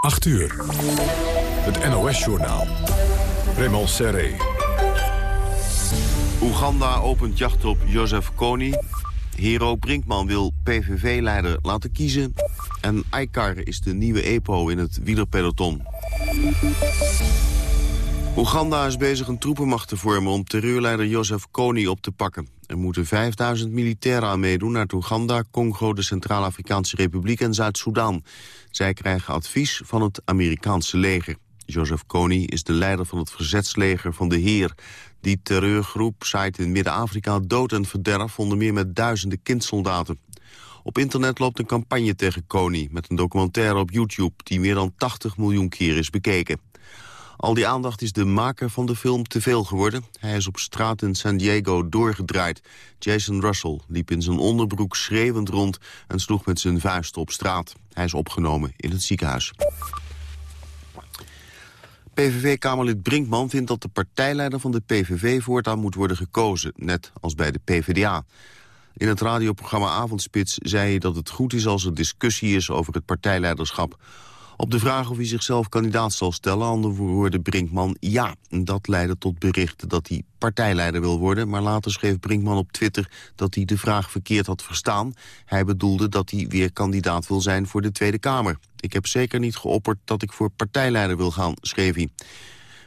8 uur. Het NOS-journaal. Raymond Serré. Oeganda opent jacht op Joseph Kony. Hero Brinkman wil PVV-leider laten kiezen. En Aikar is de nieuwe EPO in het wielerpeloton. Oeganda is bezig een troepenmacht te vormen om terreurleider Joseph Kony op te pakken. Er moeten 5000 militairen aan meedoen uit Oeganda, Congo, de Centraal-Afrikaanse Republiek en Zuid-Soedan. Zij krijgen advies van het Amerikaanse leger. Joseph Kony is de leider van het verzetsleger van de Heer. Die terreurgroep zaait in Midden-Afrika dood en verderf... onder meer met duizenden kindsoldaten. Op internet loopt een campagne tegen Kony... met een documentaire op YouTube die meer dan 80 miljoen keer is bekeken. Al die aandacht is de maker van de film te veel geworden. Hij is op straat in San Diego doorgedraaid. Jason Russell liep in zijn onderbroek schreeuwend rond... en sloeg met zijn vuist op straat. Hij is opgenomen in het ziekenhuis. PVV-kamerlid Brinkman vindt dat de partijleider van de PVV voortaan moet worden gekozen, net als bij de PvdA. In het radioprogramma Avondspits zei hij dat het goed is als er discussie is over het partijleiderschap. Op de vraag of hij zichzelf kandidaat zal stellen, antwoordde Brinkman ja. Dat leidde tot berichten dat hij partijleider wil worden, maar later schreef Brinkman op Twitter dat hij de vraag verkeerd had verstaan. Hij bedoelde dat hij weer kandidaat wil zijn voor de Tweede Kamer. Ik heb zeker niet geopperd dat ik voor partijleider wil gaan, schreef hij.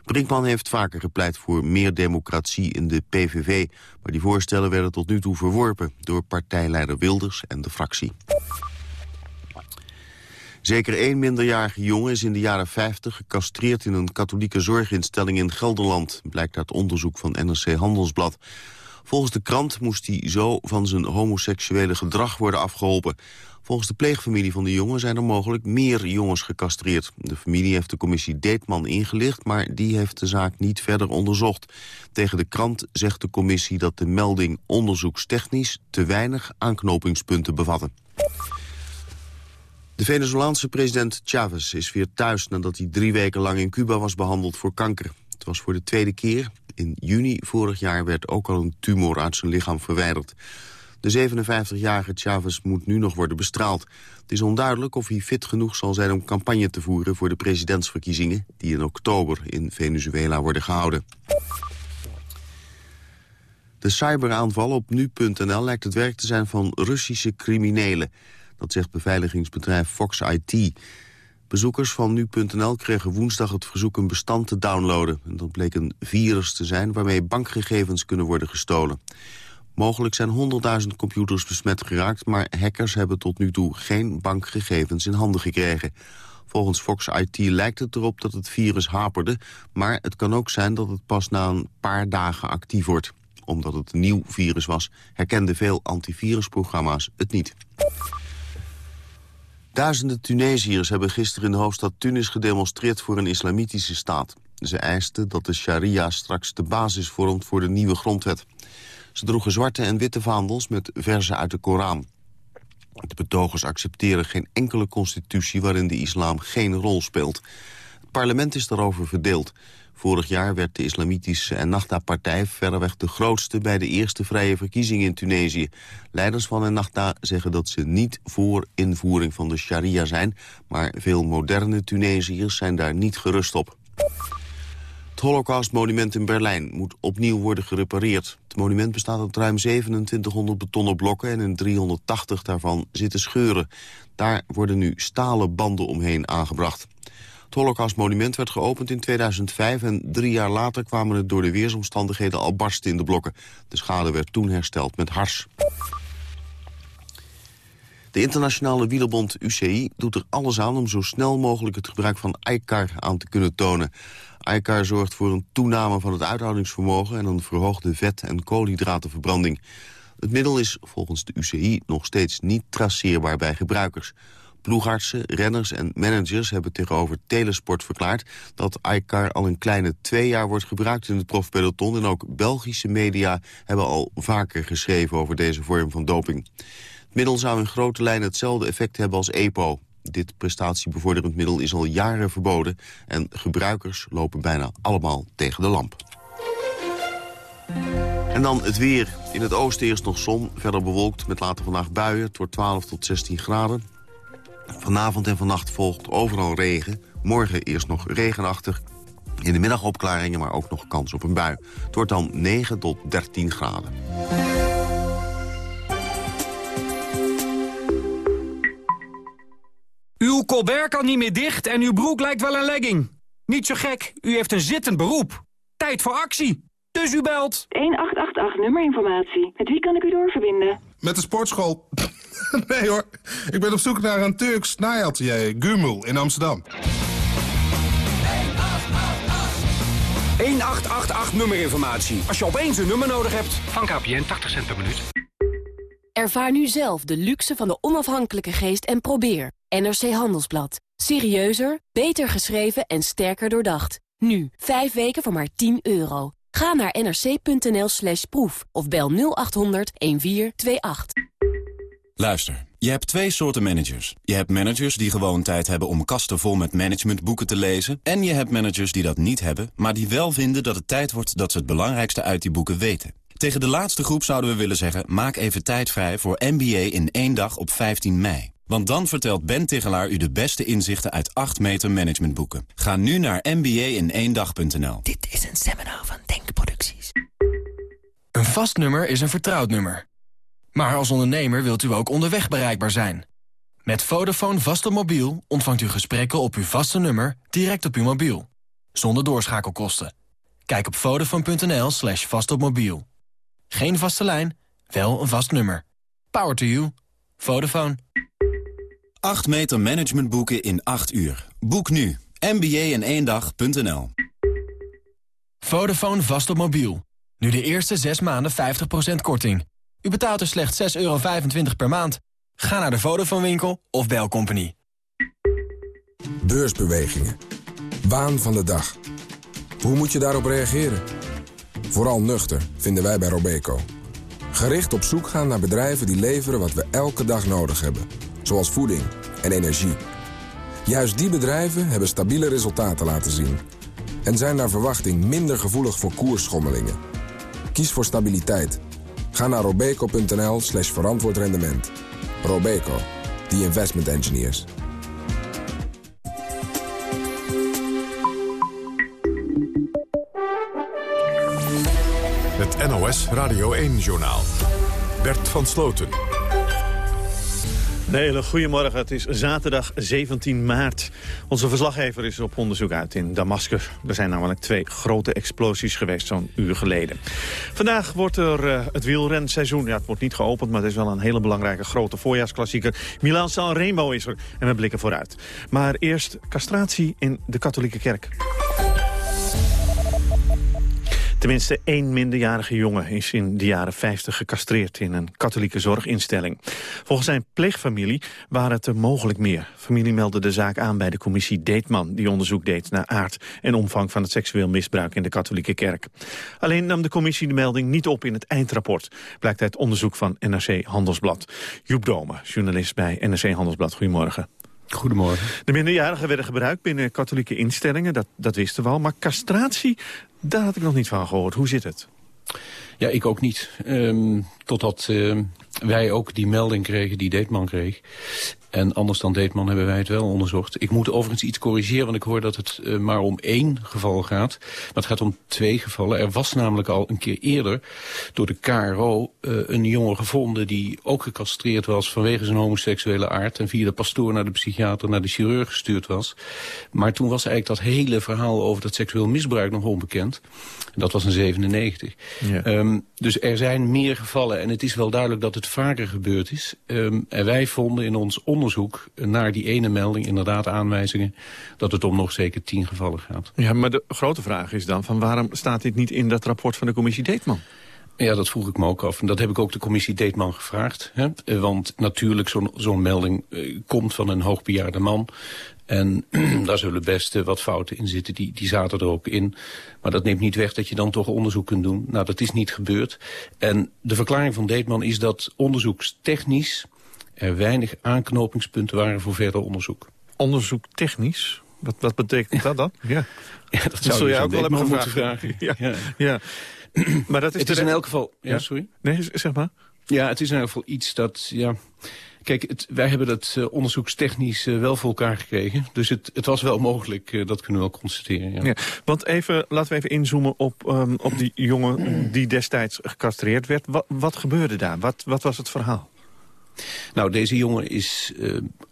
Brinkman heeft vaker gepleit voor meer democratie in de PVV... maar die voorstellen werden tot nu toe verworpen door partijleider Wilders en de fractie. Zeker één minderjarige jongen is in de jaren 50 gecastreerd in een katholieke zorginstelling in Gelderland, blijkt uit onderzoek van NRC Handelsblad. Volgens de krant moest hij zo van zijn homoseksuele gedrag worden afgeholpen. Volgens de pleegfamilie van de jongen zijn er mogelijk meer jongens gecastreerd. De familie heeft de commissie Deetman ingelicht, maar die heeft de zaak niet verder onderzocht. Tegen de krant zegt de commissie dat de melding onderzoekstechnisch te weinig aanknopingspunten bevatte. De Venezolaanse president Chavez is weer thuis nadat hij drie weken lang in Cuba was behandeld voor kanker. Het was voor de tweede keer. In juni vorig jaar werd ook al een tumor uit zijn lichaam verwijderd. De 57-jarige Chavez moet nu nog worden bestraald. Het is onduidelijk of hij fit genoeg zal zijn om campagne te voeren... voor de presidentsverkiezingen die in oktober in Venezuela worden gehouden. De cyberaanval op nu.nl lijkt het werk te zijn van Russische criminelen. Dat zegt beveiligingsbedrijf Fox IT. Bezoekers van nu.nl kregen woensdag het verzoek een bestand te downloaden. En dat bleek een virus te zijn waarmee bankgegevens kunnen worden gestolen. Mogelijk zijn 100.000 computers besmet geraakt... maar hackers hebben tot nu toe geen bankgegevens in handen gekregen. Volgens Fox IT lijkt het erop dat het virus haperde... maar het kan ook zijn dat het pas na een paar dagen actief wordt. Omdat het een nieuw virus was, herkenden veel antivirusprogramma's het niet. Duizenden Tunesiërs hebben gisteren in de hoofdstad Tunis gedemonstreerd voor een islamitische staat. Ze eisten dat de sharia straks de basis vormt voor de nieuwe grondwet. Ze droegen zwarte en witte vaandels met verzen uit de Koran. De betogers accepteren geen enkele constitutie waarin de islam geen rol speelt. Het parlement is daarover verdeeld. Vorig jaar werd de islamitische Ennahda-partij verreweg de grootste bij de eerste vrije verkiezingen in Tunesië. Leiders van Ennahda zeggen dat ze niet voor invoering van de sharia zijn, maar veel moderne Tunesiërs zijn daar niet gerust op. Het Holocaustmonument in Berlijn moet opnieuw worden gerepareerd. Het monument bestaat uit ruim 2700 betonnen blokken en in 380 daarvan zitten scheuren. Daar worden nu stalen banden omheen aangebracht. Het Holocaustmonument werd geopend in 2005 en drie jaar later kwamen het door de weersomstandigheden al barsten in de blokken. De schade werd toen hersteld met hars. De internationale wielerbond UCI doet er alles aan om zo snel mogelijk het gebruik van ICAR aan te kunnen tonen. ICAR zorgt voor een toename van het uithoudingsvermogen en een verhoogde vet- en koolhydratenverbranding. Het middel is volgens de UCI nog steeds niet traceerbaar bij gebruikers. Ploegartsen, renners en managers hebben tegenover Telesport verklaard... dat iCar al een kleine twee jaar wordt gebruikt in het profpeloton... en ook Belgische media hebben al vaker geschreven over deze vorm van doping. Het middel zou in grote lijnen hetzelfde effect hebben als EPO. Dit prestatiebevorderend middel is al jaren verboden... en gebruikers lopen bijna allemaal tegen de lamp. En dan het weer. In het oosten eerst nog zon, verder bewolkt met later vandaag buien. Wordt 12 tot 16 graden. Vanavond en vannacht volgt overal regen. Morgen eerst nog regenachtig. In de middag opklaringen, maar ook nog kans op een bui. Het wordt dan 9 tot 13 graden. Uw colbert kan niet meer dicht en uw broek lijkt wel een legging. Niet zo gek, u heeft een zittend beroep. Tijd voor actie. Dus u belt. 1888 nummerinformatie. Met wie kan ik u doorverbinden? Met de sportschool. nee hoor, ik ben op zoek naar een Turks naaiatelier, Gumul, in Amsterdam. 1888 nummerinformatie. Als je opeens een nummer nodig hebt. Van KPN 80 cent per minuut. Ervaar nu zelf de luxe van de onafhankelijke geest en probeer. NRC Handelsblad. Serieuzer, beter geschreven en sterker doordacht. Nu, 5 weken voor maar 10 euro. Ga naar nrc.nl slash proef of bel 0800 1428. Luister, je hebt twee soorten managers. Je hebt managers die gewoon tijd hebben om kasten vol met managementboeken te lezen. En je hebt managers die dat niet hebben, maar die wel vinden dat het tijd wordt dat ze het belangrijkste uit die boeken weten. Tegen de laatste groep zouden we willen zeggen, maak even tijd vrij voor MBA in één dag op 15 mei. Want dan vertelt Ben Tigelaar u de beste inzichten uit 8 meter managementboeken. Ga nu naar mba-in-één-dag.nl. Dit is een seminar van Denkproducties. Een vast nummer is een vertrouwd nummer. Maar als ondernemer wilt u ook onderweg bereikbaar zijn. Met Vodafone vast op mobiel ontvangt u gesprekken op uw vaste nummer direct op uw mobiel. Zonder doorschakelkosten. Kijk op vodafone.nl slash vastopmobiel. Geen vaste lijn, wel een vast nummer. Power to you. Vodafone. 8 meter managementboeken in 8 uur. Boek nu. mba-in-één-dag.nl Vodafone vast op mobiel. Nu de eerste 6 maanden 50% korting. U betaalt er slechts 6,25 euro per maand. Ga naar de Vodafone winkel of bel Company. Beursbewegingen. Waan van de dag. Hoe moet je daarop reageren? Vooral nuchter, vinden wij bij Robeco. Gericht op zoek gaan naar bedrijven die leveren wat we elke dag nodig hebben. Zoals voeding en energie. Juist die bedrijven hebben stabiele resultaten laten zien. En zijn naar verwachting minder gevoelig voor koersschommelingen. Kies voor stabiliteit. Ga naar robeco.nl slash verantwoord rendement. Robeco, the investment engineers. Het NOS Radio 1-journaal. Bert van Sloten. Een hele goedemorgen. Het is zaterdag 17 maart. Onze verslaggever is op onderzoek uit in Damascus. Er zijn namelijk twee grote explosies geweest zo'n uur geleden. Vandaag wordt er uh, het wielrenseizoen. Ja, het wordt niet geopend, maar het is wel een hele belangrijke grote voorjaarsklassieker. Milaan San Remo is er en we blikken vooruit. Maar eerst castratie in de katholieke kerk. Tenminste, één minderjarige jongen is in de jaren 50 gecastreerd in een katholieke zorginstelling. Volgens zijn pleegfamilie waren het er mogelijk meer. Familie meldde de zaak aan bij de commissie Deetman, die onderzoek deed naar aard en omvang van het seksueel misbruik in de katholieke kerk. Alleen nam de commissie de melding niet op in het eindrapport, blijkt uit onderzoek van NRC Handelsblad. Joep Dome, journalist bij NRC Handelsblad, goedemorgen. Goedemorgen. De minderjarigen werden gebruikt binnen katholieke instellingen, dat, dat wisten we al. Maar castratie, daar had ik nog niet van gehoord. Hoe zit het? Ja, ik ook niet. Um, totdat uh, wij ook die melding kregen die Deetman kreeg. En anders dan Deetman hebben wij het wel onderzocht. Ik moet overigens iets corrigeren, want ik hoor dat het uh, maar om één geval gaat. Maar het gaat om twee gevallen. Er was namelijk al een keer eerder door de KRO uh, een jongen gevonden... die ook gecastreerd was vanwege zijn homoseksuele aard... en via de pastoor naar de psychiater naar de chirurg gestuurd was. Maar toen was eigenlijk dat hele verhaal over dat seksueel misbruik nog onbekend. Dat was in 97. Ja. Um, dus er zijn meer gevallen en het is wel duidelijk dat het vaker gebeurd is. Um, en wij vonden in ons onderzoek naar die ene melding inderdaad aanwijzingen... dat het om nog zeker tien gevallen gaat. Ja, maar de grote vraag is dan van waarom staat dit niet in dat rapport van de commissie Deetman? Ja, dat vroeg ik me ook af. En dat heb ik ook de commissie Deetman gevraagd. Hè? Want natuurlijk, zo'n zo'n melding uh, komt van een hoogbejaarde man. En daar zullen best uh, wat fouten in zitten, die, die zaten er ook in. Maar dat neemt niet weg dat je dan toch onderzoek kunt doen. Nou, dat is niet gebeurd. En de verklaring van Deetman is dat onderzoekstechnisch... er weinig aanknopingspunten waren voor verder onderzoek. Onderzoek technisch? Wat, wat betekent dat dan? Ja, ja dat, dat zou je ook wel hebben moeten vragen. ja. ja. ja. maar dat is, het is in elk geval... Ja, sorry? Nee, zeg maar. Ja, het is in elk geval iets dat... Ja, Kijk, het, wij hebben dat uh, onderzoekstechnisch uh, wel voor elkaar gekregen. Dus het, het was wel mogelijk, uh, dat kunnen we wel constateren. Ja. ja. want even, laten we even inzoomen op, um, op die jongen die destijds gecastreerd werd. Wat, wat gebeurde daar? Wat, wat was het verhaal? Nou, deze jongen is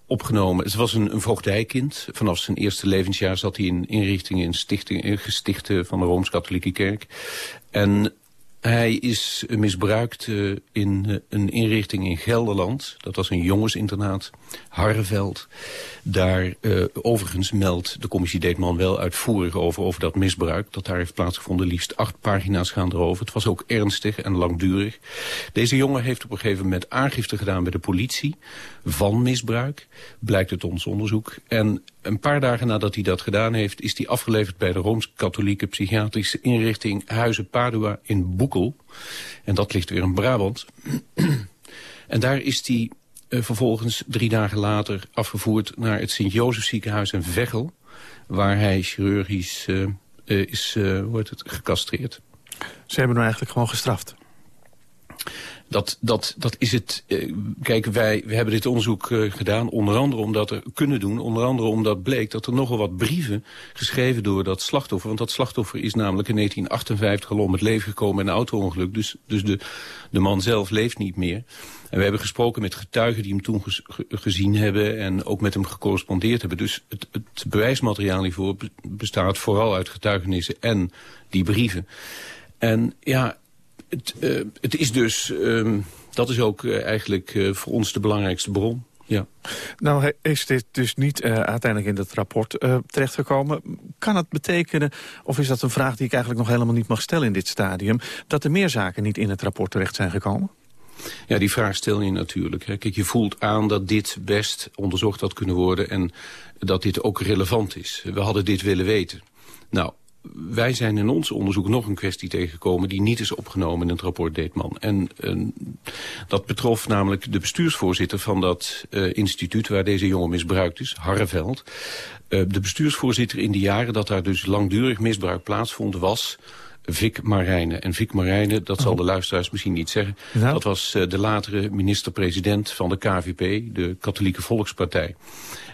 opgenomen. Het was een, een voogdijkind. Vanaf zijn eerste levensjaar zat hij in inrichtingen in, stichting, in gestichten van de Rooms-Katholieke Kerk. En hij is misbruikt uh, in uh, een inrichting in Gelderland. Dat was een jongensinternaat, Harreveld. Daar uh, overigens meldt de commissie Deetman wel uitvoerig over, over dat misbruik. Dat daar heeft plaatsgevonden. Liefst acht pagina's gaan erover. Het was ook ernstig en langdurig. Deze jongen heeft op een gegeven moment aangifte gedaan bij de politie van misbruik. Blijkt uit ons onderzoek. En een paar dagen nadat hij dat gedaan heeft... is hij afgeleverd bij de Rooms-Katholieke Psychiatrische Inrichting Huizen Padua in Boekel. En dat ligt weer in Brabant. en daar is hij uh, vervolgens drie dagen later afgevoerd... naar het Sint-Jozef ziekenhuis in Veghel... waar hij chirurgisch uh, is het, gecastreerd. Ze hebben hem eigenlijk gewoon gestraft? Dat, dat, dat is het. Uh, kijk, wij we hebben dit onderzoek uh, gedaan, onder andere omdat er kunnen doen, onder andere omdat bleek dat er nogal wat brieven geschreven door dat slachtoffer. Want dat slachtoffer is namelijk in 1958 al om het leven gekomen in een auto-ongeluk. Dus, dus de, de man zelf leeft niet meer. En we hebben gesproken met getuigen die hem toen ge gezien hebben en ook met hem gecorrespondeerd hebben. Dus het, het bewijsmateriaal hiervoor bestaat vooral uit getuigenissen en die brieven. En ja, het, uh, het is dus, um, dat is ook uh, eigenlijk uh, voor ons de belangrijkste bron. Ja. Nou is dit dus niet uiteindelijk in het rapport terechtgekomen. Kan het betekenen, of is dat een vraag die ik eigenlijk nog helemaal niet mag stellen in dit stadium... dat er meer zaken niet in het rapport terecht zijn gekomen? Ja, die vraag stel je natuurlijk. Hè. Kijk, je voelt aan dat dit best onderzocht had kunnen worden... en dat dit ook relevant is. We hadden dit willen weten. Nou, wij zijn in ons onderzoek nog een kwestie tegengekomen... die niet is opgenomen in het rapport Deetman. En dat betrof namelijk de bestuursvoorzitter van dat uh, instituut... waar deze jongen misbruikt is, Harreveld. Uh, de bestuursvoorzitter in de jaren dat daar dus langdurig misbruik plaatsvond... was Vic Marijnen. En Vic Marijnen, dat zal de luisteraars misschien niet zeggen... Dat was uh, de latere minister-president van de KVP, de Katholieke Volkspartij.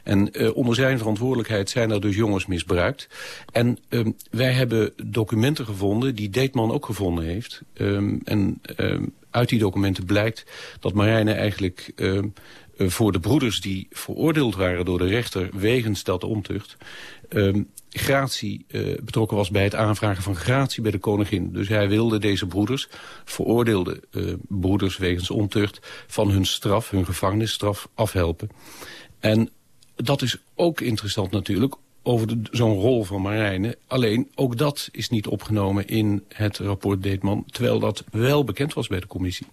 En uh, onder zijn verantwoordelijkheid zijn er dus jongens misbruikt. En um, wij hebben documenten gevonden die Deetman ook gevonden heeft. Um, en um, uit die documenten blijkt dat Marijne eigenlijk uh, voor de broeders die veroordeeld waren door de rechter wegens dat ontucht... Gratie uh, betrokken was bij het aanvragen van gratie bij de koningin. Dus hij wilde deze broeders, veroordeelde broeders wegens ontucht... van hun straf, hun gevangenisstraf, afhelpen. En dat is ook interessant natuurlijk over zo'n rol van Marijne. Alleen, ook dat is niet opgenomen in het rapport Deetman... terwijl dat wel bekend was bij de commissie.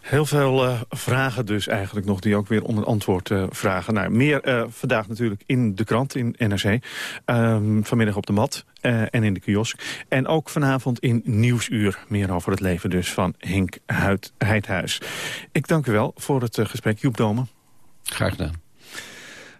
Heel veel uh, vragen dus eigenlijk nog die ook weer om een antwoord uh, vragen. Nou, meer uh, vandaag natuurlijk in de krant, in NRC. Um, vanmiddag op de mat en in de kiosk. En ook vanavond in Nieuwsuur. Meer over het leven dus van Henk Heidhuis. Ik dank u wel voor het gesprek. Joep Domen. Graag gedaan.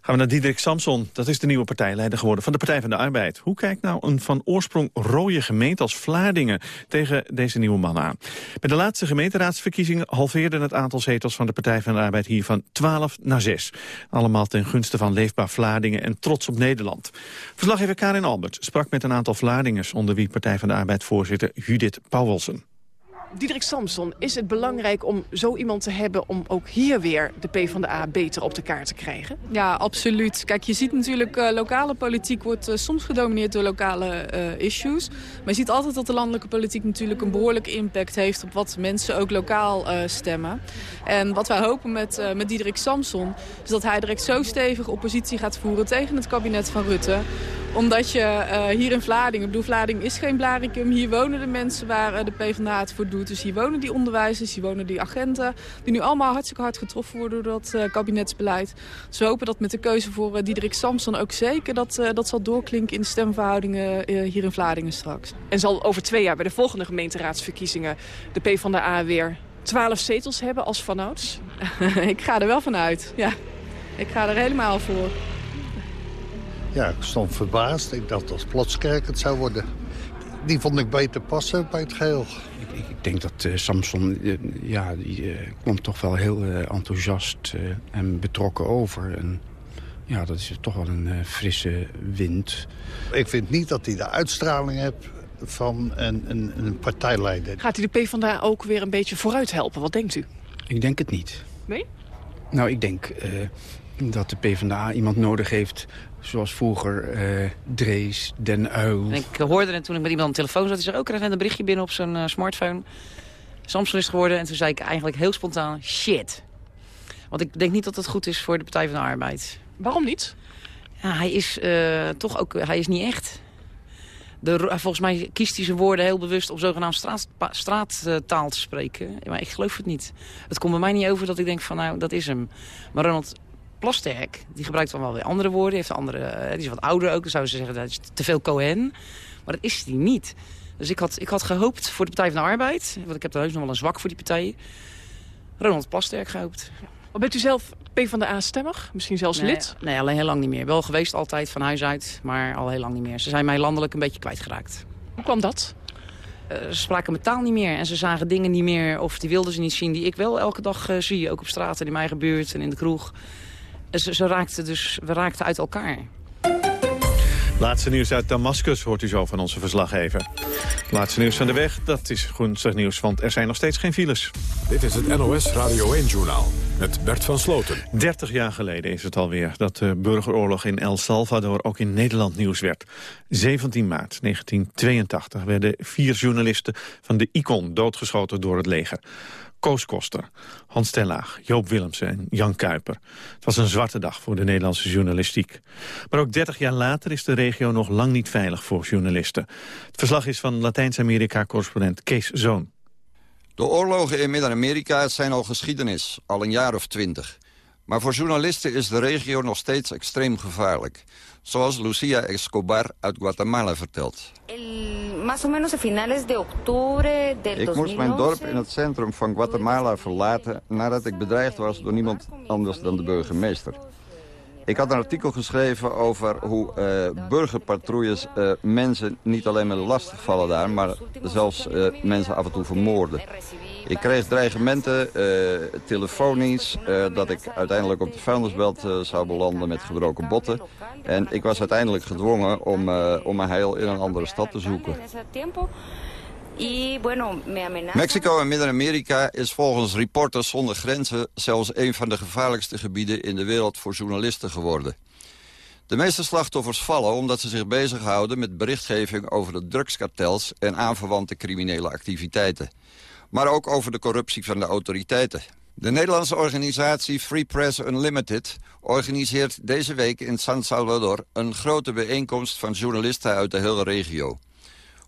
Gaan we naar Diederik Samson. Dat is de nieuwe partijleider geworden van de Partij van de Arbeid. Hoe kijkt nou een van oorsprong rode gemeente als Vlaardingen tegen deze nieuwe man aan? Bij de laatste gemeenteraadsverkiezingen halveerde het aantal zetels van de Partij van de Arbeid hier van 12 naar 6. Allemaal ten gunste van Leefbaar Vlaardingen en Trots op Nederland. Verslaggever Karin Albert sprak met een aantal Vlaardingers onder wie Partij van de Arbeid voorzitter Judith Pauwelsen. Diederik Samson, is het belangrijk om zo iemand te hebben... om ook hier weer de PvdA beter op de kaart te krijgen? Ja, absoluut. Kijk, je ziet natuurlijk... Uh, lokale politiek wordt uh, soms gedomineerd door lokale uh, issues. Maar je ziet altijd dat de landelijke politiek natuurlijk... een behoorlijke impact heeft op wat mensen ook lokaal stemmen. En wat wij hopen met, met Diederik Samson... is dat hij direct zo stevig oppositie gaat voeren tegen het kabinet van Rutte omdat je hier in Vlaardingen, ik bedoel Vlaardingen is geen Blaricum. Hier wonen de mensen waar de PvdA het voor doet. Dus hier wonen die onderwijzers, hier wonen die agenten. Die nu allemaal hartstikke hard getroffen worden door dat uh, kabinetsbeleid. Dus we hopen dat met de keuze voor Diederik Samson ook zeker dat, dat zal doorklinken in de stemverhoudingen hier in Vlaardingen straks. En zal over twee jaar bij de volgende gemeenteraadsverkiezingen de PvdA weer 12 zetels hebben als vanouds? ik ga er wel vanuit, ja. Ik ga er helemaal voor. Ja, ik stond verbaasd. Ik dacht dat Plotskerk het zou worden. die vond ik beter passen bij het geheel. Ik, denk dat uh, Samson, uh, ja, die uh, komt toch wel heel enthousiast en betrokken over. En ja, dat is toch wel een frisse wind. Ik vind niet dat hij de uitstraling heeft van een, een, een partijleider. Gaat hij de PvdA ook weer een beetje vooruit helpen? Wat denkt u? Ik denk het niet. Nee? Nou, ik denk dat de PvdA iemand nodig heeft Zoals vroeger uh, Drees, Den Uil. En ik hoorde het toen ik met iemand aan de telefoon zat. Die zei ook, er een berichtje binnen op zijn uh, smartphone. Samson is geworden. En toen zei ik eigenlijk heel spontaan, shit. Want ik denk niet dat het goed is voor de Partij van de Arbeid. Waarom niet? Ja, hij is uh, toch ook, hij is niet echt. De, volgens mij kiest hij zijn woorden heel bewust om zogenaamd straat, straattaal te spreken. Maar ik geloof het niet. Het komt bij mij niet over dat ik denk van nou, dat is hem. Maar Ronald Plasterk, die gebruikt dan wel weer andere woorden. Heeft andere, eh, die is wat ouder ook. Dan zouden ze zeggen dat is te veel Cohen. Maar dat is die niet. Dus ik had, ik had gehoopt voor de Partij van de Arbeid. Want ik heb er heus nog wel een zwak voor die partij. Ronald Plasterk gehoopt. Maar bent u zelf P van de A-stemmig? Misschien zelfs nee, lid? Nee, alleen heel lang niet meer. Wel geweest altijd van huis uit, maar al heel lang niet meer. Ze zijn mij landelijk een beetje kwijtgeraakt. Hoe kwam dat? Uh, ze spraken mijn taal niet meer en ze zagen dingen niet meer... of die wilden ze niet zien die ik wel elke dag uh, zie. Ook op straat in mijn eigen buurt en in de kroeg. Ze, ze raakten dus, we raakten uit elkaar. Laatste nieuws uit Damascus hoort u zo van onze verslaggever. Laatste nieuws van de weg, dat is gunstig nieuws, want er zijn nog steeds geen files. Dit is het NOS Radio 1-journaal met Bert van Sloten. 30 jaar geleden is het alweer dat de burgeroorlog in El Salvador ook in Nederland nieuws werd. 17 maart 1982 werden vier journalisten van de ICON doodgeschoten door het leger. Koos Koster, Hans Tellaag, Joop Willemsen en Jan Kuiper. Het was een zwarte dag voor de Nederlandse journalistiek. Maar ook 30 jaar later is de regio nog lang niet veilig voor journalisten. Het verslag is van Latijns-Amerika-correspondent Kees Zoon. De oorlogen in Midden-Amerika zijn al geschiedenis, al een jaar of twintig. Maar voor journalisten is de regio nog steeds extreem gevaarlijk. Zoals Lucia Escobar uit Guatemala vertelt. Ik moest mijn dorp in het centrum van Guatemala verlaten... nadat ik bedreigd was door niemand anders dan de burgemeester. Ik had een artikel geschreven over hoe uh, burgerpatrouilles uh, mensen niet alleen met lastig vallen daar... maar zelfs uh, mensen af en toe vermoorden. Ik kreeg dreigementen, telefonisch, dat ik uiteindelijk op de vuilnisbelt zou belanden met gebroken botten. En ik was uiteindelijk gedwongen om, om mijn heil in een andere stad te zoeken. Mexico en Midden-Amerika is volgens Reporters zonder Grenzen... zelfs een van de gevaarlijkste gebieden in de wereld voor journalisten geworden. De meeste slachtoffers vallen omdat ze zich bezighouden met berichtgeving over de drugskartels en aanverwante criminele activiteiten. Maar ook over de corruptie van de autoriteiten. De Nederlandse organisatie Free Press Unlimited organiseert deze week in San Salvador een grote bijeenkomst van journalisten uit de hele regio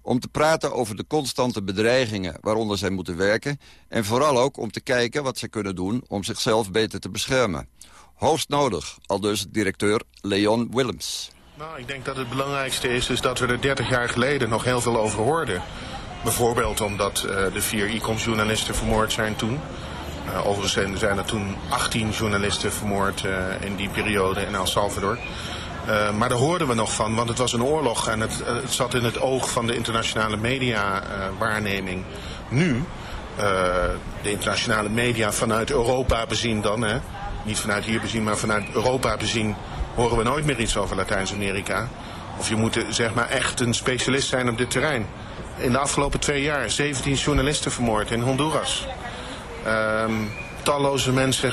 om te praten over de constante bedreigingen waaronder zij moeten werken... en vooral ook om te kijken wat ze kunnen doen om zichzelf beter te beschermen. Hoogst nodig, al dus directeur Leon Willems. Nou, ik denk dat het belangrijkste is, is dat we er 30 jaar geleden nog heel veel over hoorden. Bijvoorbeeld omdat uh, de vier ICOM-journalisten vermoord zijn toen. Uh, overigens zijn er toen 18 journalisten vermoord uh, in die periode in El Salvador. Uh, maar daar hoorden we nog van, want het was een oorlog en het, uh, het zat in het oog van de internationale media-waarneming. Uh, nu, de internationale media vanuit Europa bezien dan, hè, niet vanuit hier bezien, maar vanuit Europa bezien, horen we nooit meer iets over Latijns-Amerika. Of je moet zeg maar echt een specialist zijn op dit terrein. In de afgelopen twee jaar 17 journalisten vermoord in Honduras. Um, talloze mensen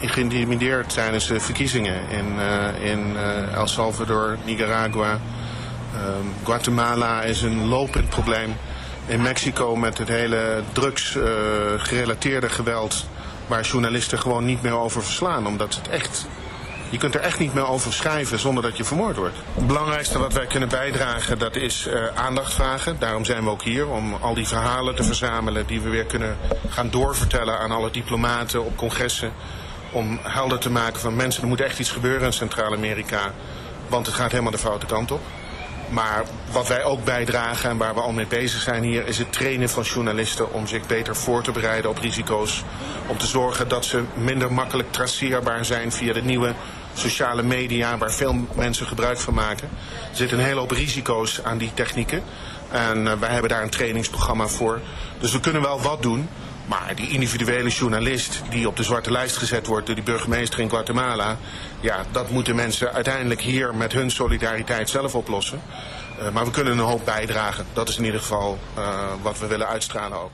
geïntimideerd tijdens de verkiezingen in, uh, in uh, El Salvador, Nicaragua. Um, Guatemala is een lopend probleem. In Mexico met het hele drugsgerelateerde uh, geweld... waar journalisten gewoon niet meer over verslaan. Omdat het echt je kunt er echt niet meer over schrijven zonder dat je vermoord wordt. Het belangrijkste wat wij kunnen bijdragen, dat is uh, aandacht vragen. Daarom zijn we ook hier, om al die verhalen te verzamelen... die we weer kunnen gaan doorvertellen aan alle diplomaten op congressen... om helder te maken van mensen, er moet echt iets gebeuren in Centraal-Amerika... want het gaat helemaal de foute kant op. Maar wat wij ook bijdragen en waar we al mee bezig zijn hier... is het trainen van journalisten om zich beter voor te bereiden op risico's. Om te zorgen dat ze minder makkelijk traceerbaar zijn via de nieuwe sociale media, waar veel mensen gebruik van maken. Er zitten een hele hoop risico's aan die technieken. En eh, wij hebben daar een trainingsprogramma voor. Dus we kunnen wel wat doen. Maar die individuele journalist die op de zwarte lijst gezet wordt door die burgemeester in Guatemala. Ja, dat moeten mensen uiteindelijk hier met hun solidariteit zelf oplossen. Uh, maar we kunnen een hoop bijdragen. Dat is in ieder geval uh, wat we willen uitstralen ook.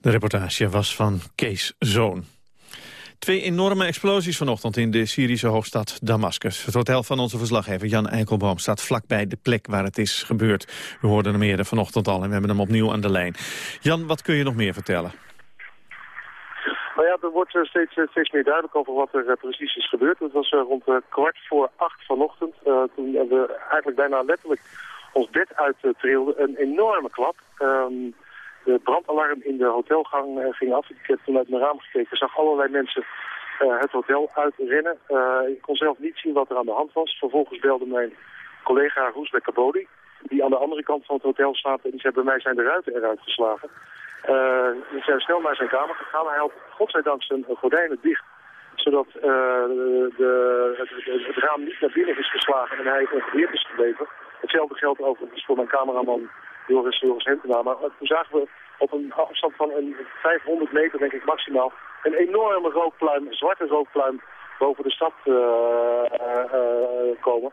De reportage was van Kees Zoon. Twee enorme explosies vanochtend in de Syrische hoofdstad Damascus. Het hotel van onze verslaggever Jan Eikelboom staat vlakbij de plek waar het is gebeurd. We hoorden hem eerder vanochtend al en we hebben hem opnieuw aan de lijn. Jan, wat kun je nog meer vertellen? Nou ja, er wordt eh, steeds, eh, steeds meer duidelijk over wat er precies is gebeurd. Het was rond kwart voor acht vanochtend. toen we eigenlijk bijna letterlijk ons bed uittrilden. Een enorme klap. Um, de brandalarm in de hotelgang uh, ging af. Ik heb toen uit mijn raam gekeken, zag allerlei mensen uh, het hotel uitrennen. Uh, ik kon zelf niet zien wat er aan de hand was. Vervolgens belde mijn collega Roesbeck Kabodi, die aan de andere kant van het hotel staat. En die zei, bij mij zijn de ruiten eruit geslagen. we zijn snel naar zijn kamer gegaan. Hij had godzijdank zijn gordijnen dicht zodat de, het, het, raam niet naar binnen is geslagen en hij ongeveerd is gebleven. Hetzelfde geldt overigens voor mijn cameraman Joris, Joris Hentenaar. Maar toen zagen we op een afstand van een 500 meter, denk ik maximaal, een enorme rookpluim, zwarte rookpluim, boven de stad uh, uh, komen.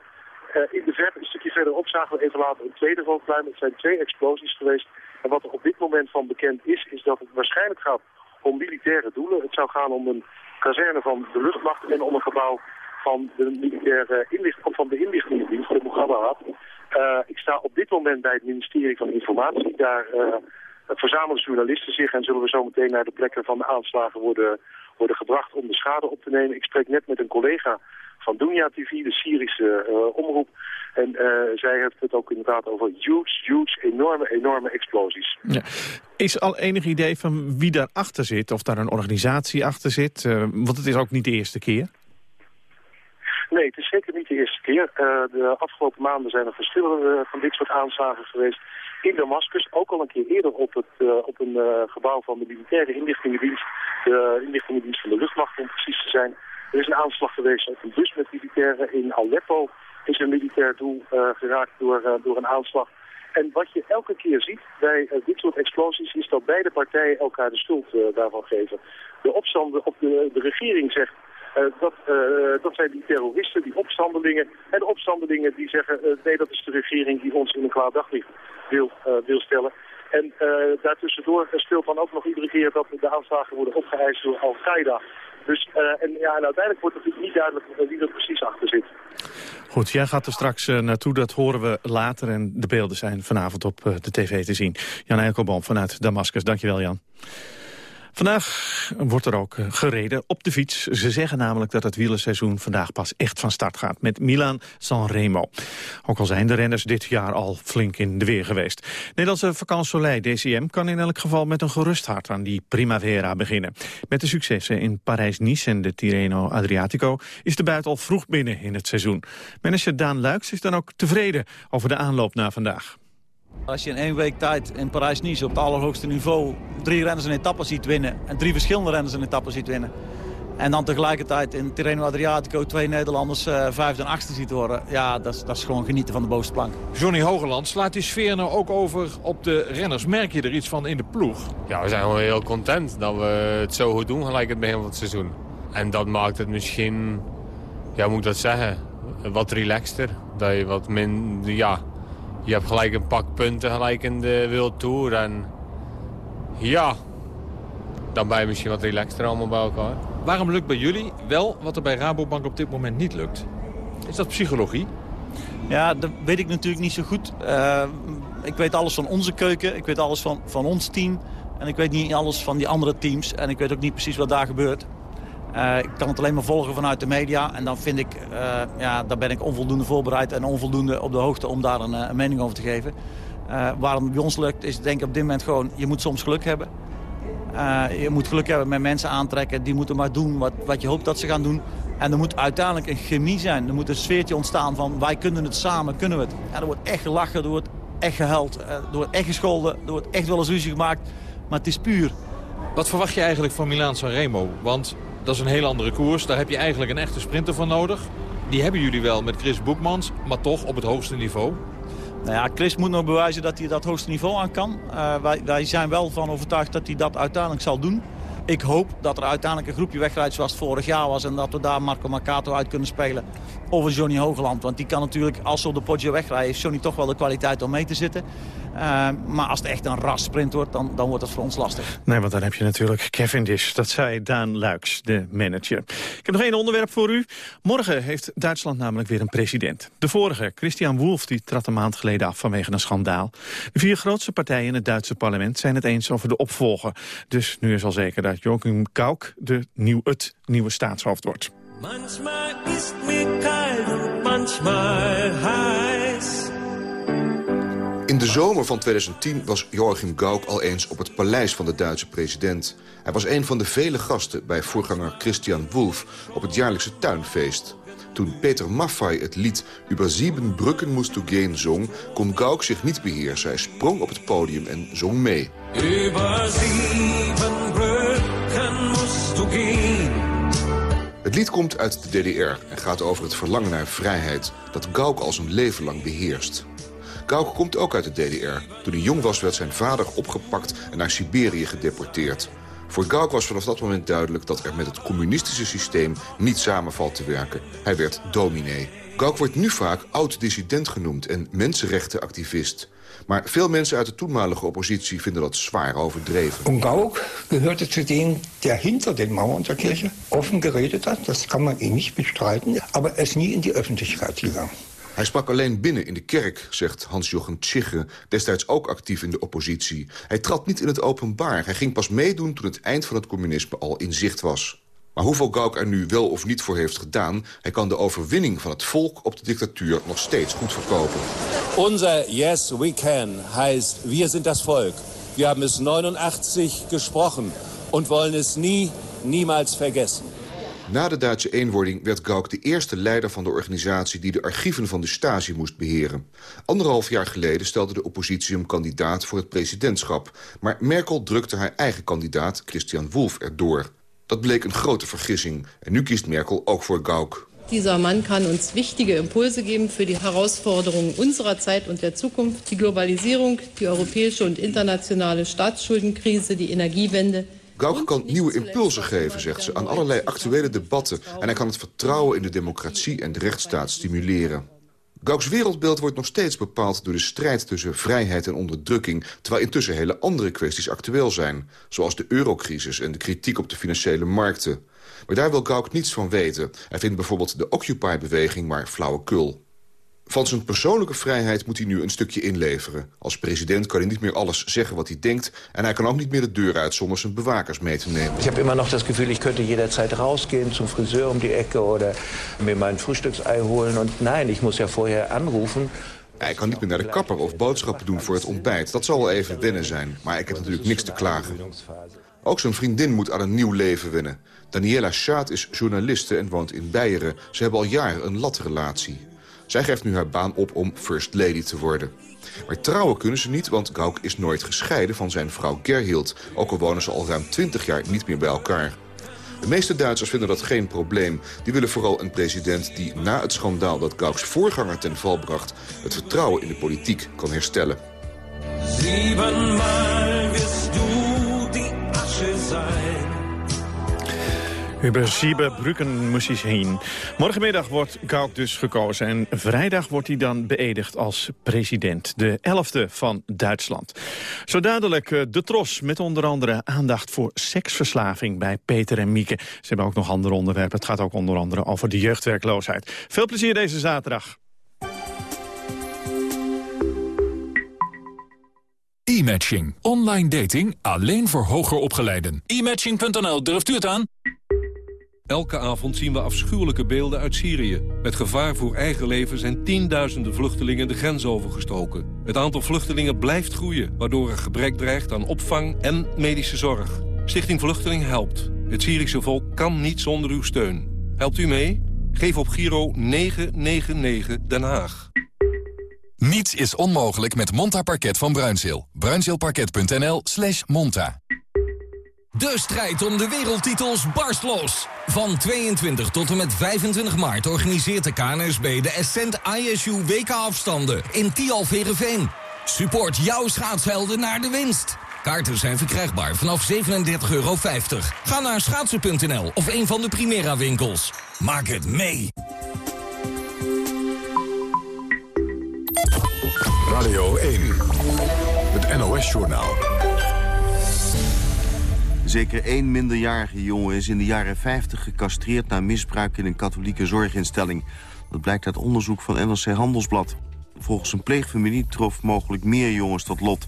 in de verte, een stukje verderop, zagen we even later een tweede rookpluim. Het zijn twee explosies geweest. En wat er op dit moment van bekend is, is dat het waarschijnlijk gaat om militaire doelen. Het zou gaan om een kazerne van de luchtmacht en om een gebouw van de militaire inlichting, van de inlichtingendienst, de Mugabarat. Uh, ik sta op dit moment bij het ministerie van Informatie. Daar uh, verzamelen journalisten zich en zullen we zo meteen naar de plekken van de aanslagen worden, worden gebracht om de schade op te nemen. Ik spreek net met een collega van Dunya TV, de Syrische uh, omroep. En zij heeft het ook inderdaad over huge, huge, enorme, enorme explosies. Ja. Is al enig idee van wie daarachter zit? Of daar een organisatie achter zit? want het is ook niet de eerste keer. Nee, het is zeker niet de eerste keer. Uh, de afgelopen maanden zijn er verschillende van dit soort aanslagen geweest in Damascus. Ook al een keer eerder op, het, uh, op een gebouw van de militaire inlichtingendienst. De inlichtingendienst van de luchtmacht om precies te zijn. Er is een aanslag geweest op een bus met militairen. In Aleppo is een militair doel geraakt door, door een aanslag. En wat je elke keer ziet bij dit soort explosies is dat beide partijen elkaar de schuld daarvan geven. De opstanden op de, regering zegt dat, uh, dat zijn die terroristen, die opstandelingen. En de opstandelingen die zeggen, uh, nee, dat is de regering die ons in een kwaad daglicht wil, wil stellen. En daartussendoor speelt dan ook nog iedere keer dat de aanslagen worden opgeëist door Al-Qaeda. Dus en, ja, en uiteindelijk wordt het niet duidelijk wie er precies achter zit. Goed, jij gaat er straks naartoe, dat horen we later. En de beelden zijn vanavond op de tv te zien. Jan Eikelboom vanuit Damascus, dankjewel Jan. Vandaag wordt er ook eh, gereden op de fiets. Ze zeggen namelijk dat het wielerseizoen vandaag pas echt van start gaat... met Milan Sanremo. Ook al zijn de renners dit jaar al flink in de weer geweest. Nederlandse Soleil DCM kan in elk geval met een gerust hart aan die Primavera beginnen. Met de successen in Parijs-Nice en de Tirreno Adriatico... is de buit al vroeg binnen in het seizoen. Manager Daan Luiks is dan ook tevreden over de aanloop naar vandaag. Als je in één week tijd in Parijs-Nice op het allerhoogste niveau... drie renners een etappe ziet winnen en drie verschillende renners een etappe ziet winnen... en dan tegelijkertijd in Tirreno Adriatico twee Nederlanders uh, vijfde en achtste ziet worden... ja, dat is, dat is gewoon genieten van de bovenste plank. Johnny Hogeland, slaat die sfeer nou ook over op de renners? Merk je er iets van in de ploeg? Ja, we zijn gewoon heel content dat we het zo goed doen gelijk het begin van het seizoen. En dat maakt het misschien, ja, moet ik dat zeggen, wat relaxter. Dat je wat minder, ja je hebt gelijk een pak punten gelijk in de World Tour. En ja, dan ben je misschien wat relaxter allemaal bij elkaar. Waarom lukt bij jullie wel wat er bij Rabobank op dit moment niet lukt? Is dat psychologie? Ja, dat weet ik natuurlijk niet zo goed. Uh, ik weet alles van onze keuken, ik weet alles van, van ons team. En ik weet niet alles van die andere teams. En ik weet ook niet precies wat daar gebeurt. Uh, ik kan het alleen maar volgen vanuit de media. En dan vind ik, uh, ja, daar ben ik onvoldoende voorbereid en onvoldoende op de hoogte om daar een, uh, een mening over te geven. waarom het bij ons lukt is denk ik op dit moment gewoon, je moet soms geluk hebben. je moet geluk hebben met mensen aantrekken, die moeten maar doen wat, wat je hoopt dat ze gaan doen. En er moet uiteindelijk een chemie zijn. Er moet een sfeertje ontstaan van wij kunnen het samen, kunnen we het. Ja, er wordt echt gelachen, er wordt echt gehuild, er wordt echt gescholden, er wordt echt wel eens ruzie gemaakt. Maar het is puur. Wat verwacht je eigenlijk van Milaan Sanremo? Want dat is een heel andere koers. Daar heb je eigenlijk een echte sprinter voor nodig. die hebben jullie wel met Chris Boekmans, maar toch op het hoogste niveau. Nou ja, Chris moet nog bewijzen dat hij dat hoogste niveau aan kan. Uh, wij, wij zijn wel van overtuigd dat hij dat uiteindelijk zal doen. Ik hoop dat er uiteindelijk een groepje wegrijdt zoals het vorig jaar was... en dat we daar Marco Mercato uit kunnen spelen over Johnny Hogeland. Want die kan natuurlijk, als ze op de Poggio wegrijden... heeft Johnny toch wel de kwaliteit om mee te zitten. Uh, maar als het echt een ras-sprint wordt, dan, dan wordt het voor ons lastig. Nee, want dan heb je natuurlijk Cavendish. Dat zei Daan Luiks, de manager. Ik heb nog één onderwerp voor u. Morgen heeft Duitsland namelijk weer een president. De vorige, Christian Wolff, die trad een maand geleden af vanwege een schandaal. De vier grootste partijen in het Duitse parlement zijn het eens over de opvolger. Dus nu is al zeker dat Joachim Gauck de nieuw, het nieuwe staatshoofd wordt. Manchmal is mir kalt und manchmal heiß. In de zomer van 2010 was Joachim Gauck al eens op het paleis van de Duitse president. Hij was een van de vele gasten bij voorganger Christian Wolff op het jaarlijkse tuinfeest. Toen Peter Maffay het lied Über sieben Brücken musst du gehen zong... kon Gauck zich niet beheersen. Hij sprong op het podium en zong mee. Über sieben Brücken Het lied komt uit de DDR en gaat over het verlangen naar vrijheid... dat Gauck al zijn leven lang beheerst. Gauck komt ook uit de DDR. Toen hij jong was werd zijn vader opgepakt en naar Siberië gedeporteerd. Voor Gauck was vanaf dat moment duidelijk dat er met het communistische systeem niet samen valt te werken. Hij werd dominee. Gauck wordt nu vaak oud-dissident genoemd en mensenrechtenactivist. Maar veel mensen uit de toenmalige oppositie vinden dat zwaar overdreven. En Gauck gehörte zu denen, der hinter den Mauern der Kirche offen geredet hat. Das kann man ihm nicht bestreiten. Aber er is nie in die Öffentlichkeit gegangen. Hij sprak alleen binnen in de kerk, zegt Hans-Jochen Tschigge... destijds ook actief in de oppositie. Hij trad niet in het openbaar. Hij ging pas meedoen toen het eind van het communisme al in zicht was. Maar hoeveel Gauck er nu wel of niet voor heeft gedaan... hij kan de overwinning van het volk op de dictatuur nog steeds goed verkopen. Onze Yes We Can heißt Wir sind das Volk. Wir haben es 89 gesprochen und wollen es nie, niemals vergessen. Na de Duitse eenwording werd Gauck de eerste leider van de organisatie... die de archieven van de Stasi moest beheren. Anderhalf jaar geleden stelde de oppositie hem kandidaat voor het presidentschap. Maar Merkel drukte haar eigen kandidaat, Christian Wolff, erdoor. Dat bleek een grote vergissing. En nu kiest Merkel ook voor Gauck. Dieser Mann kann uns wichtige Impulse geben für die Herausforderungen unserer Zeit und der Zukunft. Die Globalisierung, die europäische und internationale Staatsschuldenkrise, die Energiewende... Gauck kan nieuwe impulsen geven, zegt ze, aan allerlei actuele debatten... en hij kan het vertrouwen in de democratie en de rechtsstaat stimuleren. Gauks wereldbeeld wordt nog steeds bepaald door de strijd tussen vrijheid en onderdrukking... terwijl intussen hele andere kwesties actueel zijn... zoals de eurocrisis en de kritiek op de financiële markten. Maar daar wil Gauck niets van weten. Hij vindt bijvoorbeeld de Occupy-beweging maar flauwekul. Van zijn persoonlijke vrijheid moet hij nu een stukje inleveren. Als president kan hij niet meer alles zeggen wat hij denkt... en hij kan ook niet meer de deur uit zonder zijn bewakers mee te nemen. Ik heb immer nog het gevoel, ik könnte jederzeit rausgehen zum Friseur om die Ecke... oder mir mein Frühstücksei holen. Und nein, ik muss ja vorher anrufen... Hij kan niet meer naar de kapper of boodschappen doen voor het ontbijt. Dat zal wel even wennen zijn, maar ik heb natuurlijk niks te klagen. Ook zijn vriendin moet aan een nieuw leven wennen. Daniela Schaat is journaliste en woont in Beieren. Ze hebben al jaren een latrelatie. Zij geeft nu haar baan op om First Lady te worden. Maar trouwen kunnen ze niet, want Gauck is nooit gescheiden van zijn vrouw Gerhild. Ook al wonen ze al ruim 20 jaar niet meer bij elkaar. De meeste Duitsers vinden dat geen probleem. Die willen vooral een president die na het schandaal dat Gauks voorganger ten val bracht... het vertrouwen in de politiek kan herstellen. Zevenmaal wirst du Über sieben Brücken muss ich heen. Morgenmiddag wordt Gauck dus gekozen en vrijdag wordt hij dan beëdigd als president. De elfde van Duitsland. Zo dadelijk eh, de tros met onder andere aandacht voor seksverslaving bij Peter en Mieke. Ze hebben ook nog andere onderwerpen. Het gaat ook onder andere over de jeugdwerkloosheid. Veel plezier deze zaterdag. E-matching. Online dating alleen voor hoger opgeleiden. E-matching.nl, durft u het aan? Elke avond zien we afschuwelijke beelden uit Syrië. Met gevaar voor eigen leven zijn tienduizenden vluchtelingen de grens overgestoken. Het aantal vluchtelingen blijft groeien, waardoor er gebrek dreigt aan opvang en medische zorg. Stichting Vluchteling helpt. Het Syrische volk kan niet zonder uw steun. Helpt u mee? Geef op Giro 999 Den Haag. Niets is onmogelijk met Monta Parket van Bruinzeel. Bruinzeelparket.nl slash monta. De strijd om de wereldtitels barst los. Van 22 tot en met 25 maart organiseert de KNSB de Ascent ISU WK-afstanden in Tialverenveen. Support jouw schaatshelden naar de winst. Kaarten zijn verkrijgbaar vanaf 37,50 euro. Ga naar schaatsen.nl of een van de Primera winkels. Maak het mee. Radio 1, het NOS-journaal. Zeker één minderjarige jongen is in de jaren 50 gecastreerd... na misbruik in een katholieke zorginstelling. Dat blijkt uit onderzoek van NRC Handelsblad. Volgens een pleegfamilie trof mogelijk meer jongens tot lot.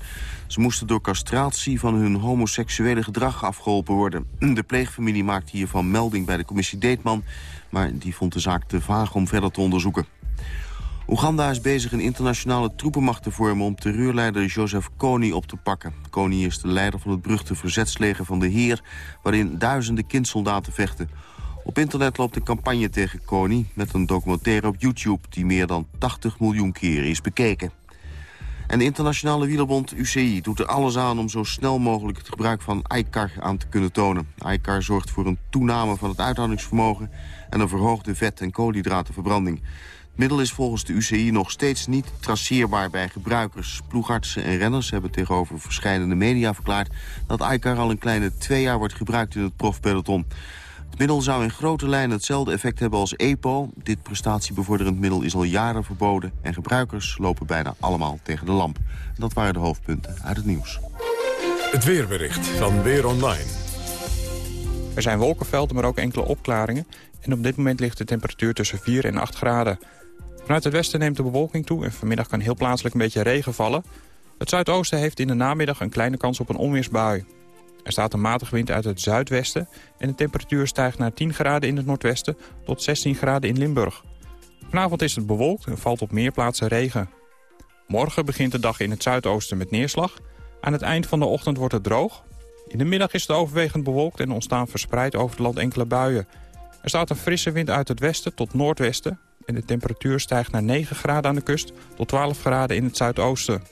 Ze moesten door castratie van hun homoseksuele gedrag afgeholpen worden. De pleegfamilie maakte hiervan melding bij de commissie Deetman... maar die vond de zaak te vaag om verder te onderzoeken. Oeganda is bezig een internationale troepenmacht te vormen... om terreurleider Joseph Kony op te pakken. Kony is de leider van het beruchte verzetsleger van de Heer... waarin duizenden kindsoldaten vechten. Op internet loopt een campagne tegen Kony... met een documentaire op YouTube die meer dan 80 miljoen keer is bekeken. En de internationale wielerbond UCI doet er alles aan om zo snel mogelijk het gebruik van iCar aan te kunnen tonen. iCar zorgt voor een toename van het uithoudingsvermogen en een verhoogde vet- en koolhydratenverbranding middel is volgens de UCI nog steeds niet traceerbaar bij gebruikers. Ploegartsen en renners hebben tegenover verschillende media verklaard... dat iCar al een kleine twee jaar wordt gebruikt in het profpeloton. Het middel zou in grote lijnen hetzelfde effect hebben als EPO. Dit prestatiebevorderend middel is al jaren verboden... en gebruikers lopen bijna allemaal tegen de lamp. Dat waren de hoofdpunten uit het nieuws. Het weerbericht van Weer Online. Er zijn wolkenvelden, maar ook enkele opklaringen. En op dit moment ligt de temperatuur tussen 4 en 8 graden. Vanuit het westen neemt de bewolking toe en vanmiddag kan heel plaatselijk een beetje regen vallen. Het zuidoosten heeft in de namiddag een kleine kans op een onweersbui. Er staat een matige wind uit het zuidwesten en de temperatuur stijgt naar 10 graden in het noordwesten tot 16 graden in Limburg. Vanavond is het bewolkt en valt op meer plaatsen regen. Morgen begint de dag in het zuidoosten met neerslag. Aan het eind van de ochtend wordt het droog. In de middag is het overwegend bewolkt en ontstaan verspreid over het land enkele buien. Er staat een frisse wind uit het westen tot noordwesten en de temperatuur stijgt naar 9 graden aan de kust tot 12 graden in het zuidoosten.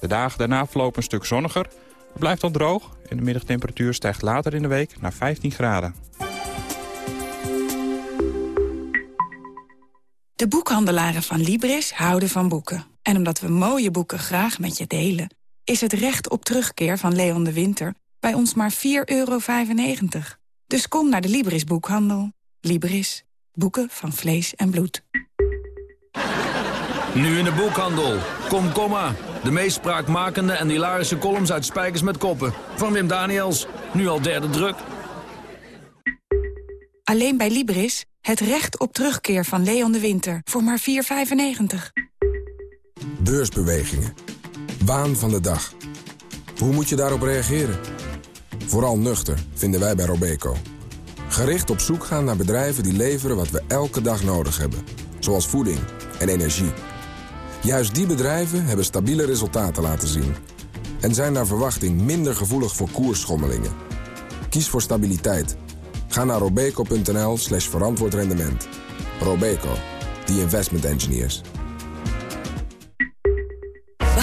De dagen daarna verlopen een stuk zonniger. Het blijft dan droog en de middagtemperatuur stijgt later in de week naar 15 graden. De boekhandelaren van Libris houden van boeken. En omdat we mooie boeken graag met je delen... is het recht op terugkeer van Leon de Winter bij ons maar 4,95 euro. Dus kom naar de Libris boekhandel. Libris. Boeken van vlees en bloed. Nu in de boekhandel. Kom, komma. De meest spraakmakende en hilarische columns uit Spijkers met Koppen. Van Wim Daniels. Nu al derde druk. Alleen bij Libris. Het recht op terugkeer van Leon de Winter. Voor maar 4,95. Beursbewegingen. Waan van de dag. Hoe moet je daarop reageren? Vooral nuchter, vinden wij bij Robeco. Gericht op zoek gaan naar bedrijven die leveren wat we elke dag nodig hebben. Zoals voeding en energie. Juist die bedrijven hebben stabiele resultaten laten zien. En zijn naar verwachting minder gevoelig voor koersschommelingen. Kies voor stabiliteit. Ga naar robeco.nl slash verantwoord rendement. Robeco, the investment engineers.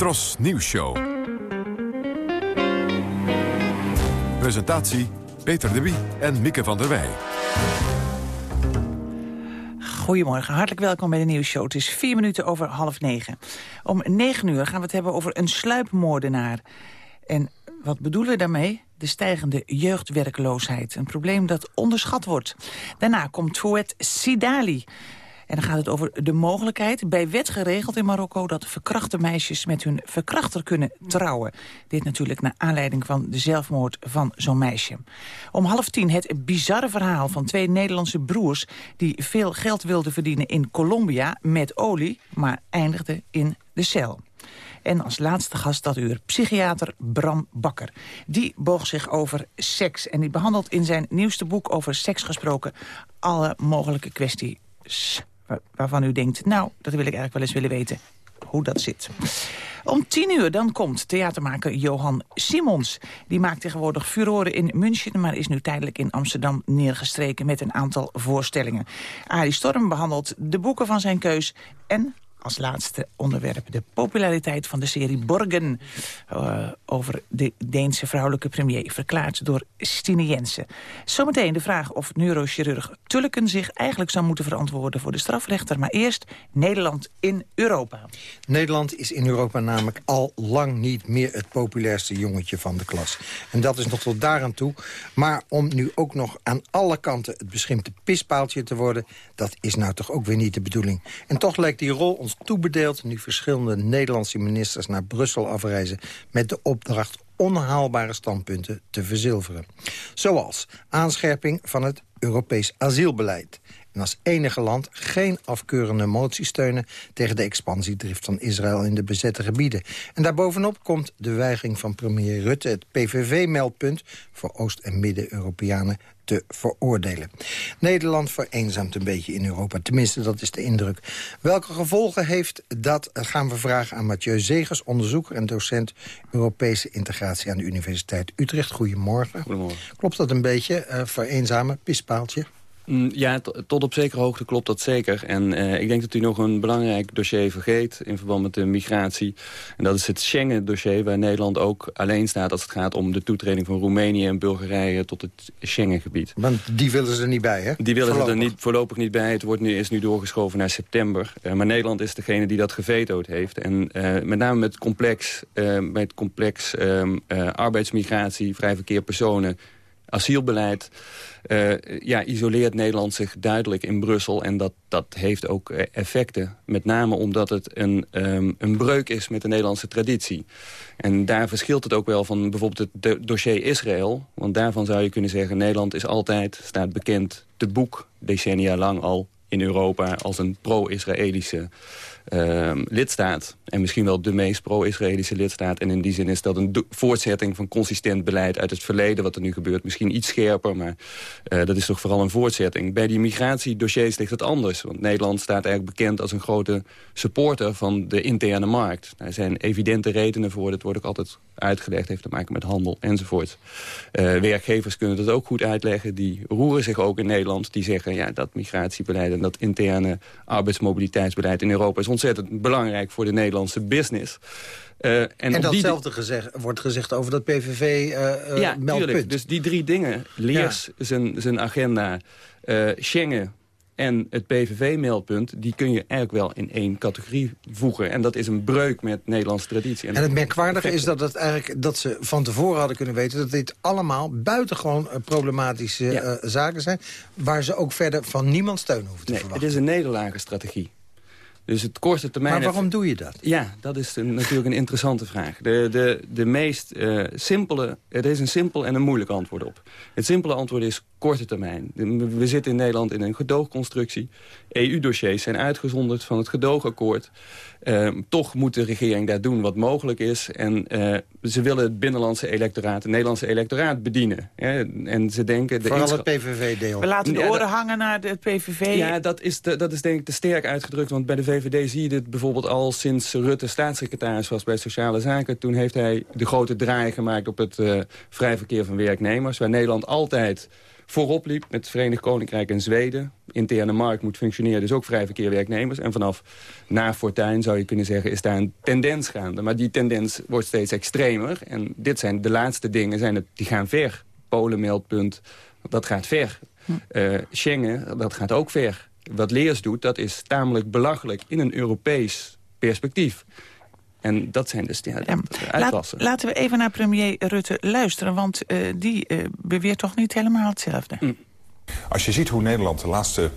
Tros Nieuws Show. Presentatie Peter de Wie en Mieke van der Wij. Goedemorgen, hartelijk welkom bij de nieuwsshow. Het is vier minuten over half negen. Om negen uur gaan we het hebben over een sluipmoordenaar. En wat bedoelen we daarmee? De stijgende jeugdwerkloosheid. Een probleem dat onderschat wordt. Daarna komt Fouet Sidali. En dan gaat het over de mogelijkheid, bij wet geregeld in Marokko... dat verkrachte meisjes met hun verkrachter kunnen trouwen. Dit natuurlijk naar aanleiding van de zelfmoord van zo'n meisje. Om half tien het bizarre verhaal van twee Nederlandse broers... die veel geld wilden verdienen in Colombia met olie... maar eindigden in de cel. En als laatste gast dat uur psychiater Bram Bakker. Die boog zich over seks en die behandelt in zijn nieuwste boek over seks gesproken... alle mogelijke kwesties waarvan u denkt... nou, dat wil ik eigenlijk wel eens willen weten hoe dat zit. Om tien uur dan komt theatermaker Johan Simons. Die maakt tegenwoordig furoren in München... maar is nu tijdelijk in Amsterdam neergestreken met een aantal voorstellingen. Arie Storm behandelt de boeken van zijn keus... en als laatste onderwerp de populariteit van de serie Borgen... Uh, over de Deense vrouwelijke premier, verklaard door Stine Jensen. Zometeen de vraag of neurochirurg Tulleken zich eigenlijk zou moeten verantwoorden voor de strafrechter. Maar eerst Nederland in Europa. Nederland is in Europa namelijk al lang niet meer het populairste jongetje van de klas. En dat is nog tot daaraan toe. Maar om nu ook nog aan alle kanten het beschimpte pispaaltje te worden... dat is nou toch ook weer niet de bedoeling. En toch lijkt die rol toebedeeld... nu verschillende Nederlandse ministers naar Brussel afreizen... met de opdracht onhaalbare standpunten te verzilveren. Zoals aanscherping van het Europees asielbeleid en als enige land geen afkeurende motie steunen... tegen de expansiedrift van Israël in de bezette gebieden. En daarbovenop komt de weigering van premier Rutte... het PVV-meldpunt voor Oost- en Midden-Europeanen te veroordelen. Nederland vereenzaamt een beetje in Europa. Tenminste, dat is de indruk. Welke gevolgen heeft dat, gaan we vragen aan Mathieu Zegers... onderzoeker en docent Europese integratie aan de Universiteit Utrecht. Goedemorgen. Goedemorgen. Klopt dat een beetje, uh, vereenzamen, pispaaltje? Mm, ja, tot op zekere hoogte klopt dat zeker. En uh, ik denk dat u nog een belangrijk dossier vergeet in verband met de migratie. En dat is het Schengen-dossier, waar Nederland ook alleen staat... als het gaat om de toetreding van Roemenië en Bulgarije tot het Schengengebied. Want die willen ze er niet bij, hè? Die willen voorlopig. ze er niet, voorlopig niet bij. Het wordt nu, is nu doorgeschoven naar september. Uh, maar Nederland is degene die dat gevetood heeft. En uh, met name met complex, met complex um, arbeidsmigratie, vrij verkeer personen asielbeleid uh, ja, isoleert Nederland zich duidelijk in Brussel. En dat, dat heeft ook eh, effecten. Met name omdat het een, um, een breuk is met de Nederlandse traditie. En daar verschilt het ook wel van bijvoorbeeld het dossier Israël. Want daarvan zou je kunnen zeggen... Nederland is altijd, staat bekend, te boek decennia lang al in Europa... als een pro-Israëlische uh, lidstaat. En misschien wel de meest pro-Israëlische lidstaat. En in die zin is dat een voortzetting van consistent beleid uit het verleden. Wat er nu gebeurt. Misschien iets scherper, maar uh, dat is toch vooral een voortzetting. Bij die migratiedossiers ligt het anders. Want Nederland staat eigenlijk bekend als een grote supporter van de interne markt. Daar zijn evidente redenen voor. Dat wordt ook altijd uitgelegd. Heeft te maken met handel enzovoort. Uh, werkgevers kunnen dat ook goed uitleggen. Die roeren zich ook in Nederland. Die zeggen ja, dat migratiebeleid en dat interne arbeidsmobiliteitsbeleid in Europa is ontzettend belangrijk voor de Nederlandse business. Uh, en, en datzelfde gezegd, wordt gezegd over dat PVV-meldpunt. Uh, ja, tuurlijk. Dus die drie dingen. Leers ja. zijn, zijn agenda, uh, Schengen en het PVV-meldpunt... die kun je eigenlijk wel in één categorie voegen. En dat is een breuk met Nederlandse traditie. En, en het merkwaardige is dat, het eigenlijk, dat ze van tevoren hadden kunnen weten... dat dit allemaal buitengewoon problematische ja. zaken zijn... waar ze ook verder van niemand steun hoeven te nee, verwachten. Het is een nederlagenstrategie. Dus het korte termijn... Maar waarom doe je dat? Ja, dat is een, natuurlijk een interessante vraag. De, de, de meest uh, simpele... Er is een simpel en een moeilijk antwoord op. Het simpele antwoord is korte termijn. We zitten in Nederland in een gedoogconstructie. EU-dossiers zijn uitgezonderd van het gedoogakkoord. Uh, toch moet de regering daar doen wat mogelijk is. En uh, ze willen het binnenlandse electoraat, het Nederlandse electoraat bedienen. Hè? En ze denken... De Vooral het PVV-deel. We laten de oren hangen naar het PVV. Ja, dat is, de, dat is denk ik te sterk uitgedrukt. Want bij de VVD zie je dit bijvoorbeeld al sinds Rutte staatssecretaris was bij Sociale Zaken. Toen heeft hij de grote draai gemaakt op het uh, vrij verkeer van werknemers. Waar Nederland altijd voorop liep met het Verenigd Koninkrijk en Zweden. Interne markt moet functioneren, dus ook vrij verkeer werknemers. En vanaf na Fortuin zou je kunnen zeggen, is daar een tendens gaande. Maar die tendens wordt steeds extremer. En dit zijn de laatste dingen, zijn het, die gaan ver. Polenmeldpunt, dat gaat ver. Uh, Schengen, dat gaat ook ver. Wat Leers doet, dat is tamelijk belachelijk in een Europees perspectief. En dat zijn dus ja, uitwassen. Laat, laten we even naar premier Rutte luisteren, want uh, die uh, beweert toch niet helemaal hetzelfde. Mm. Als je ziet hoe Nederland de laatste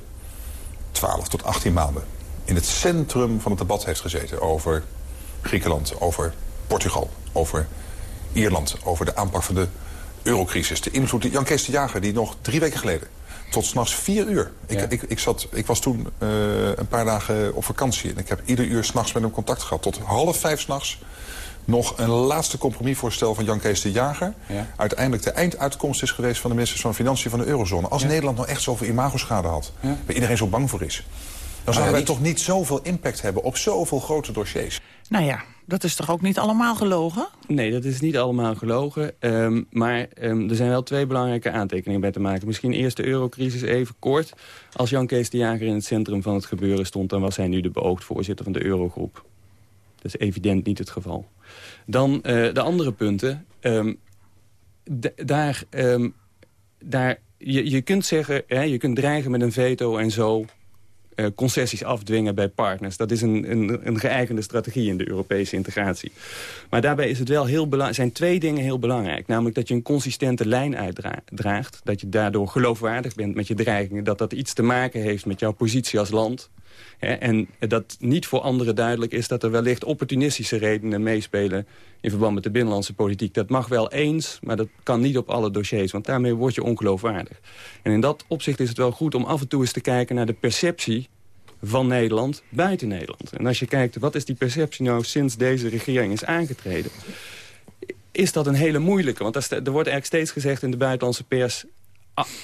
12 tot 18 maanden... in het centrum van het debat heeft gezeten over Griekenland, over Portugal... over Ierland, over de aanpak van de eurocrisis. De invloed, Jan Kees de Jager, die nog drie weken geleden tot s'nachts vier uur. Ik, ik, ik, zat, ik was toen uh, een paar dagen op vakantie. En ik heb ieder uur s'nachts met hem contact gehad. Tot half vijf s'nachts nog een laatste compromisvoorstel van Jan Kees de Jager. Ja. Uiteindelijk de einduitkomst is geweest van de ministers van Financiën van de eurozone. Als Nederland nou echt zoveel imagoschade had, waar iedereen zo bang voor is... dan zouden wij toch niet zoveel impact hebben op zoveel grote dossiers. Nou ja, dat is toch ook niet allemaal gelogen? Nee, dat is niet allemaal gelogen. Um, maar um, er zijn wel twee belangrijke aantekeningen bij te maken. Misschien eerst de eurocrisis even kort. Als Jan Kees de Jager in het centrum van het gebeuren stond... dan was hij nu de beoogd voorzitter van de eurogroep. Dat is evident niet het geval. Dan uh, de andere punten. Um, daar, daar, je, je kunt zeggen, hè, je kunt dreigen met een veto en zo uh, concessies afdwingen bij partners. Dat is een, een, een geëigende strategie in de Europese integratie. Maar daarbij is het wel heel zijn twee dingen heel belangrijk. Namelijk dat je een consistente lijn uitdraagt. Dat je daardoor geloofwaardig bent met je dreigingen. Dat dat iets te maken heeft met jouw positie als land. En dat niet voor anderen duidelijk is dat er wellicht opportunistische redenen meespelen in verband met de binnenlandse politiek. Dat mag wel eens, maar dat kan niet op alle dossiers, want daarmee word je ongeloofwaardig. En in dat opzicht is het wel goed om af en toe eens te kijken naar de perceptie van Nederland buiten Nederland. En als je kijkt, wat is die perceptie nou sinds deze regering is aangetreden... is dat een hele moeilijke. Want er wordt eigenlijk steeds gezegd in de buitenlandse pers...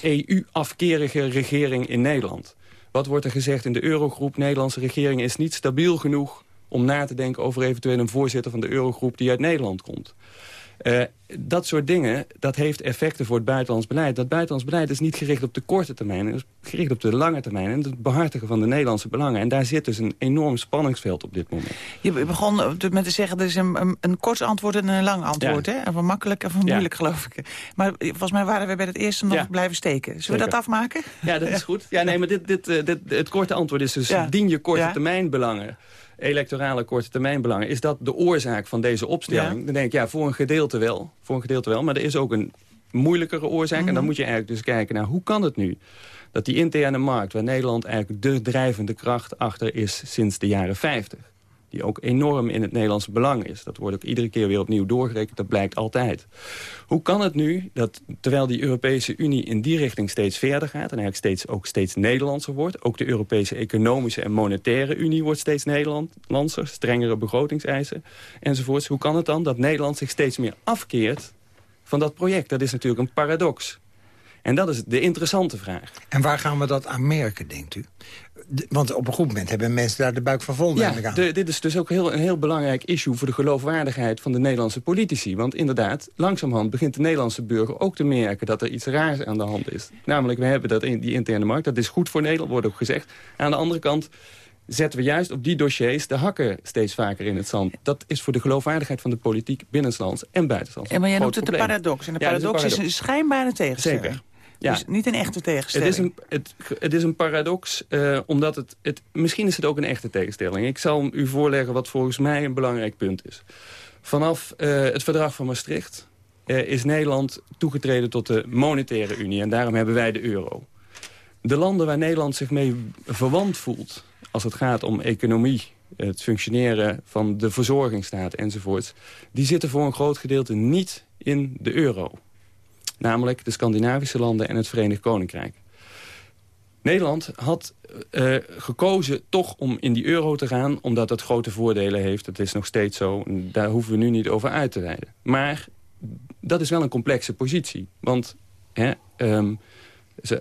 EU-afkerige regering in Nederland. Wat wordt er gezegd in de Eurogroep? Nederlandse regering is niet stabiel genoeg om na te denken over eventueel een voorzitter van de Eurogroep die uit Nederland komt. Uh, dat soort dingen, dat heeft effecten voor het buitenlands beleid. Dat buitenlands beleid is niet gericht op de korte termijn. Het is gericht op de lange termijn. En het behartigen van de Nederlandse belangen. En daar zit dus een enorm spanningsveld op dit moment. Je begon met te zeggen, er is een, kort antwoord en een lang antwoord. Ja. Hè? En van makkelijk en van moeilijk, geloof ik. Maar volgens mij waren we bij het eerste nog blijven steken. Zullen we dat afmaken? Ja, dat is goed. Ja, nee, maar dit, dit, dit, het korte antwoord is dus, dien je korte termijn belangen electorale korte termijnbelangen. Is dat de oorzaak van deze opstelling? Dan denk ik, ja, voor een gedeelte wel. Voor een gedeelte wel. Maar er is ook een moeilijkere oorzaak. En dan mhm. moet je eigenlijk dus kijken naar hoe kan het nu? Dat die interne markt, waar Nederland eigenlijk de drijvende kracht achter is sinds de jaren 50 die ook enorm in het Nederlandse belang is. Dat wordt ook iedere keer weer opnieuw doorgerekend, dat blijkt altijd. Hoe kan het nu dat, terwijl die Europese Unie in die richting steeds verder gaat... en eigenlijk steeds, ook steeds Nederlandser wordt... ook de Europese Economische en Monetaire Unie wordt steeds Nederlandser... strengere begrotingseisen enzovoorts. Hoe kan het dan dat Nederland zich steeds meer afkeert van dat project? Dat is natuurlijk een paradox. En dat is de interessante vraag. En waar gaan we dat aan merken, denkt u? Want op een goed moment hebben mensen daar de buik van vol. Ja, de, dit is dus ook heel, een heel belangrijk issue voor de geloofwaardigheid van de Nederlandse politici. Want inderdaad, langzamerhand begint de Nederlandse burger ook te merken dat er iets raars aan de hand is. Namelijk, we hebben dat in die interne markt, dat is goed voor Nederland, wordt ook gezegd. Aan de andere kant zetten we juist op die dossiers de hakken steeds vaker in het zand. Dat is voor de geloofwaardigheid van de politiek binnenlands en buitenlands. Ja, maar jij noemt het de paradox. En de paradox, is, een schijnbare tegenstelling. Zeker. Ja. Dus niet een echte tegenstelling. Het is een, het, het is een paradox, uh, omdat het, het... Misschien is het ook een echte tegenstelling. Ik zal u voorleggen wat volgens mij een belangrijk punt is. Vanaf uh, het verdrag van Maastricht uh, is Nederland toegetreden tot de monetaire unie. En daarom hebben wij de euro. De landen waar Nederland zich mee verwant voelt... als het gaat om economie, het functioneren van de verzorgingsstaat enzovoorts... die zitten voor een groot gedeelte niet in de euro. Namelijk de Scandinavische landen en het Verenigd Koninkrijk. Nederland had uh, gekozen toch om in die euro te gaan... omdat dat grote voordelen heeft. Dat is nog steeds zo. Daar hoeven we nu niet over uit te wijden. Maar dat is wel een complexe positie. Want hè, um,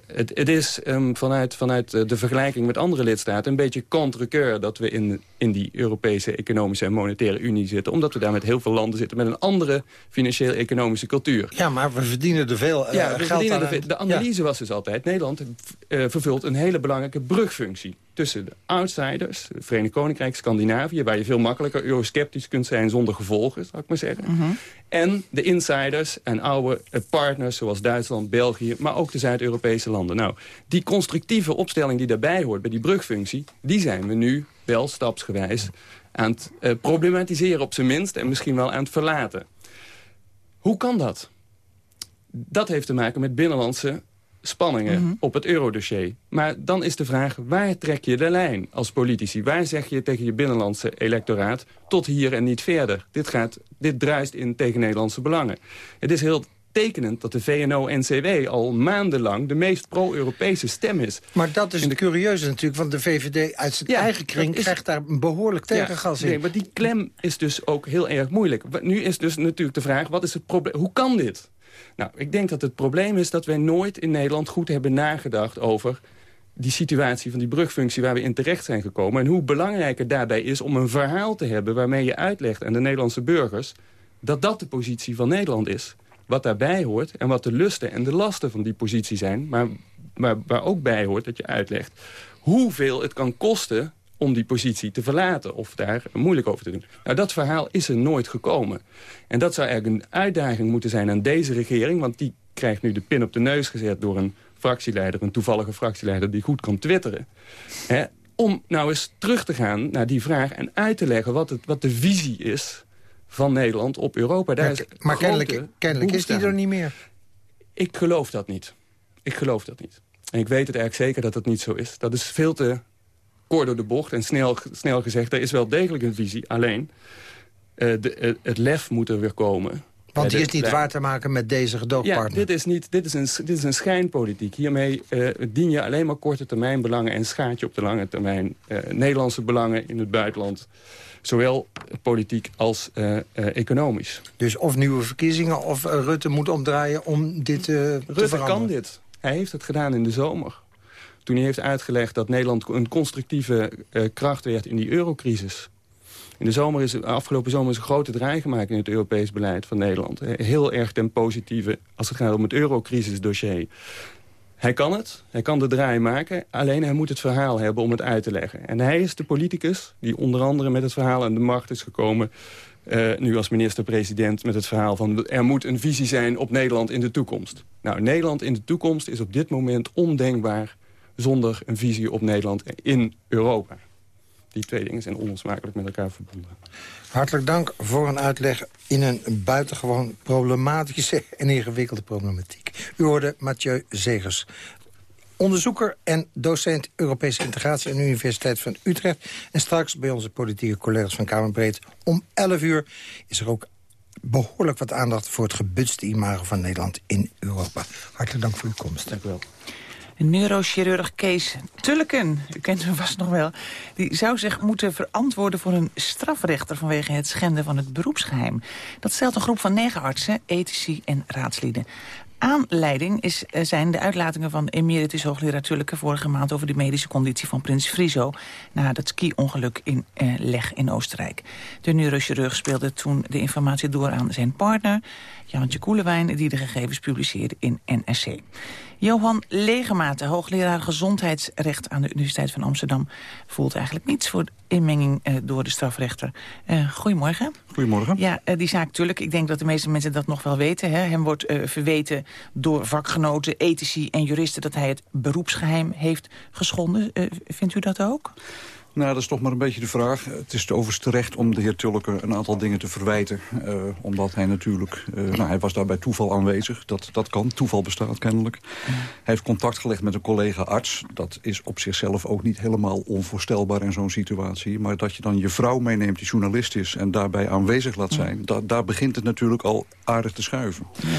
het, het is um, vanuit, vanuit de vergelijking met andere lidstaten... een beetje contre dat we in, in die Europese Economische en Monetaire Unie zitten. Omdat we daar met heel veel landen zitten met een andere financieel-economische cultuur. Ja, maar we verdienen er veel uh, ja, we geld aan. De, de analyse was dus altijd... Nederland uh, vervult een hele belangrijke brugfunctie tussen de outsiders, het Verenigd Koninkrijk, Scandinavië... waar je veel makkelijker eurosceptisch kunt zijn zonder gevolgen, zou ik maar zeggen. Mhm. En de insiders en oude eh, partners zoals Duitsland, België... maar ook de Zuid-Europese landen. Nou, die constructieve opstelling die daarbij hoort, bij die brugfunctie... die zijn we nu wel stapsgewijs aan het uh, problematiseren op zijn minst... en misschien wel aan het verlaten. Hoe kan dat? Dat heeft te maken met binnenlandse spanningen mhm. op het eurodossier. Maar dan is de vraag, waar trek je de lijn als politici? Waar zeg je tegen je binnenlandse electoraat... tot hier en niet verder? Dit, gaat, dit druist in tegen Nederlandse belangen. Het is heel tekenend dat de VNO-NCW al maandenlang de meest pro-Europese stem is. Maar dat is het curieuze natuurlijk, want de VVD uit zijn eigen kring is- krijgt daar een behoorlijk tegengas ja, in. Nee, maar die klem is dus ook heel erg moeilijk. Nu is dus natuurlijk de vraag, wat is het probleem? Hoe kan dit? Nou, ik denk dat het probleem is dat wij nooit in Nederland goed hebben nagedacht over die situatie van die brugfunctie waar we in terecht zijn gekomen. En hoe belangrijk het daarbij is om een verhaal te hebben waarmee je uitlegt aan de Nederlandse burgers dat dat de positie van Nederland is. Wat daarbij hoort en wat de lusten en de lasten van die positie zijn. Maar, maar waar ook bij hoort dat je uitlegt hoeveel het kan kosten om die positie te verlaten of daar moeilijk over te doen. Nou, dat verhaal is er nooit gekomen. En dat zou eigenlijk een uitdaging moeten zijn aan deze regering... want die krijgt nu de pin op de neus gezet door een fractieleider... een toevallige fractieleider die goed kan twitteren. Hè, om nou eens terug te gaan naar die vraag en uit te leggen... wat, het, wat de visie is van Nederland op Europa. Daar is maar kennelijk, kennelijk is die er niet meer. Ik geloof dat niet. Ik geloof dat niet. En ik weet het eigenlijk zeker dat dat niet zo is. Dat is veel te kort door de bocht en snel, snel gezegd. Er is wel degelijk een visie. Alleen, eh, de, eh, het lef moet er weer komen. Want die is niet waar te maken met deze ja, gedoogpartner. dit is, niet, dit, is een, dit is een schijnpolitiek. Hiermee eh, dien je alleen maar korte termijn belangen... en schaat je op de lange termijn Nederlandse belangen in het buitenland. Zowel politiek als economisch. Dus of nieuwe verkiezingen of Rutte moet omdraaien om dit te Rutte veranderen. kan dit. Hij heeft het gedaan in de zomer. Toen hij heeft uitgelegd dat Nederland een constructieve eh, kracht werd in die eurocrisis. In de zomer is, afgelopen zomer is een grote draai gemaakt in het Europees beleid van Nederland. Heel erg ten positieve als het gaat om het eurocrisisdossier. Hij kan het, hij kan de draai maken, alleen hij moet het verhaal hebben om het uit te leggen. En hij is de politicus die onder andere met het verhaal aan de macht is gekomen... eh, nu als minister-president met het verhaal van... er moet een visie zijn op Nederland in de toekomst. Nou, Nederland in de toekomst is op dit moment ondenkbaar... zonder een visie op Nederland in Europa. Die twee dingen zijn onlosmakelijk met elkaar verbonden. Hartelijk dank voor een uitleg in een buitengewoon problematische en ingewikkelde problematiek. U hoorde Mathieu Zegers, onderzoeker en docent Europese integratie aan de Universiteit van Utrecht. En straks bij onze politieke collega's van Kamerbreed om 11 uur is er ook behoorlijk wat aandacht voor het gebutste imago van Nederland in Europa. Hartelijk dank voor uw komst. Dank u wel. Neurochirurg Kees Tulleken, u kent hem vast nog wel... die zou zich moeten verantwoorden voor een strafrechter... vanwege het schenden van het beroepsgeheim. Dat stelt een groep van negen artsen, ethici en raadslieden. Aanleiding is, eh, zijn de uitlatingen van emeritus hoogleraar Tulleken... vorige maand over de medische conditie van prins Friso... na het ski-ongeluk in eh, Leg in Oostenrijk. De neurochirurg speelde toen de informatie door aan zijn partner... Jantje Koelewijn, die de gegevens publiceerde in NSC. Johan Legemaat, hoogleraar gezondheidsrecht aan de Universiteit van Amsterdam... voelt eigenlijk niets voor inmenging eh, door de strafrechter. Eh, goedemorgen. Goedemorgen. Ja, eh, die zaak natuurlijk. Ik denk dat de meeste mensen dat nog wel weten. Hè. Hem wordt verweten door vakgenoten, ethici en juristen... dat hij het beroepsgeheim heeft geschonden. Vindt u dat ook? Nou, dat is toch maar een beetje de vraag. Het is overigens terecht om de heer Tulleke een aantal dingen te verwijten. eh, omdat hij natuurlijk... eh, nou, hij was daar bij toeval aanwezig. Dat, dat kan. Toeval bestaat kennelijk. Hij heeft contact gelegd met een collega-arts. Dat is op zichzelf ook niet helemaal onvoorstelbaar in zo'n situatie. Maar dat je dan je vrouw meeneemt die journalist is... en daarbij aanwezig laat zijn... da- daar begint het natuurlijk al aardig te schuiven. Eh,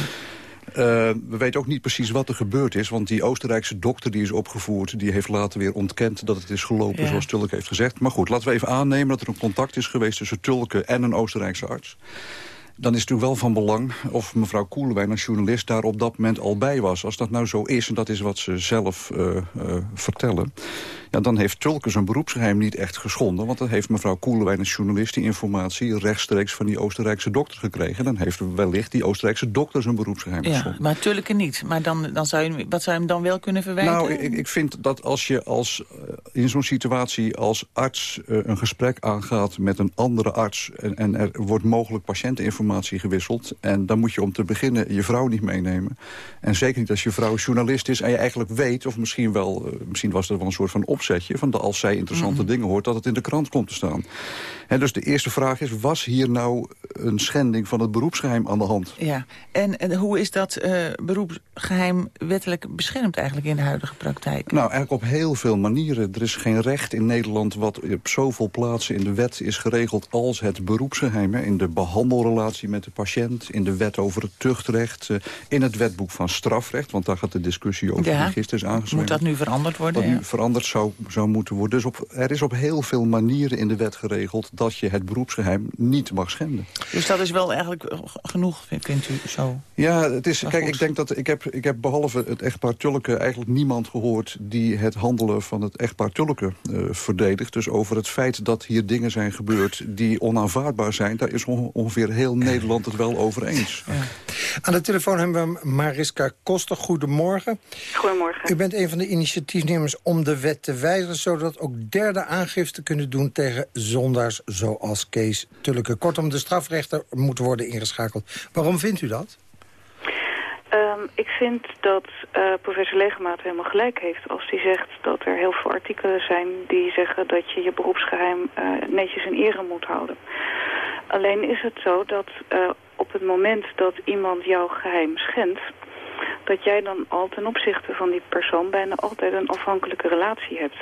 we weten ook niet precies wat er gebeurd is. Want die Oostenrijkse dokter die is opgevoerd... die heeft later weer ontkend dat het is gelopen Ja. zoals Tulke heeft gezegd. Maar goed, laten we even aannemen dat er een contact is geweest... tussen Tulke en een Oostenrijkse arts. Dan is het natuurlijk wel van belang of mevrouw Koelewijn als journalist... daar op dat moment al bij was. Als dat nou zo is, en dat is wat ze zelf eh, eh, vertellen... Ja, dan heeft Tulke zijn beroepsgeheim niet echt geschonden. Want dan heeft mevrouw Koelewijn als journalist die informatie... rechtstreeks van die Oostenrijkse dokter gekregen. Dan heeft wellicht die Oostenrijkse dokter zijn beroepsgeheim Ja, geschonden. maar Tulleken niet. Maar dan, dan zou je, wat zou je hem dan wel kunnen verwijten? Nou, ik, ik vind dat als je als, eh, in zo'n situatie als arts een gesprek aangaat met een andere arts... En, en er wordt mogelijk patiënteninformatie gewisseld... en dan moet je om te beginnen je vrouw niet meenemen. En zeker niet als je vrouw journalist is en je eigenlijk weet... of misschien wel, eh, misschien was er wel een soort van opzetje... van dat als zij interessante dingen hoort, dat het in de krant komt te staan. En dus de eerste vraag is, was hier nou een schending van het beroepsgeheim aan de hand? Ja, en, en hoe is dat eh, beroepsgeheim wettelijk beschermd eigenlijk in de huidige praktijk? Nou, eigenlijk op heel veel manieren. Er is geen recht in Nederland wat op zoveel plaatsen in de wet is geregeld als het beroepsgeheim. hè. In de behandelrelatie relatie met de patiënt... in de wet over het tuchtrecht, uh, in het wetboek van strafrecht... want daar gaat de discussie over ja, die gisteren is. Moet dat nu veranderd worden? Dat nu veranderd zou, zou moeten worden. Dus op, er is op heel veel manieren in de wet geregeld... dat je het beroepsgeheim niet mag schenden. Dus dat is wel eigenlijk genoeg, vindt u zo? Ja, het is, kijk, ik denk dat ik heb, ik heb behalve het echtpaar Tulke eigenlijk niemand gehoord... die het handelen van het echtpaar Tulke uh, verdedigt. Dus over het feit dat hier dingen zijn gebeurd die onaanvaardbaar zijn... daar is ongeveer heel Nederland het wel over eens. Ja. Aan de telefoon hebben we Mariska Koster. Goedemorgen. Goedemorgen. U bent een van de initiatiefnemers om de wet te wijzigen... zodat ook derde aangifte kunnen doen tegen zondaars zoals Kees Tulke. Kortom, de strafrechter moet worden ingeschakeld. Waarom vindt u dat? Um, ik vind dat uh, professor Legemaat helemaal gelijk heeft als hij zegt dat er heel veel artikelen zijn die zeggen dat je je beroepsgeheim uh, netjes in ere moet houden. Alleen is het zo dat uh, op het moment dat iemand jouw geheim schendt, dat jij dan al ten opzichte van die persoon bijna altijd een afhankelijke relatie hebt.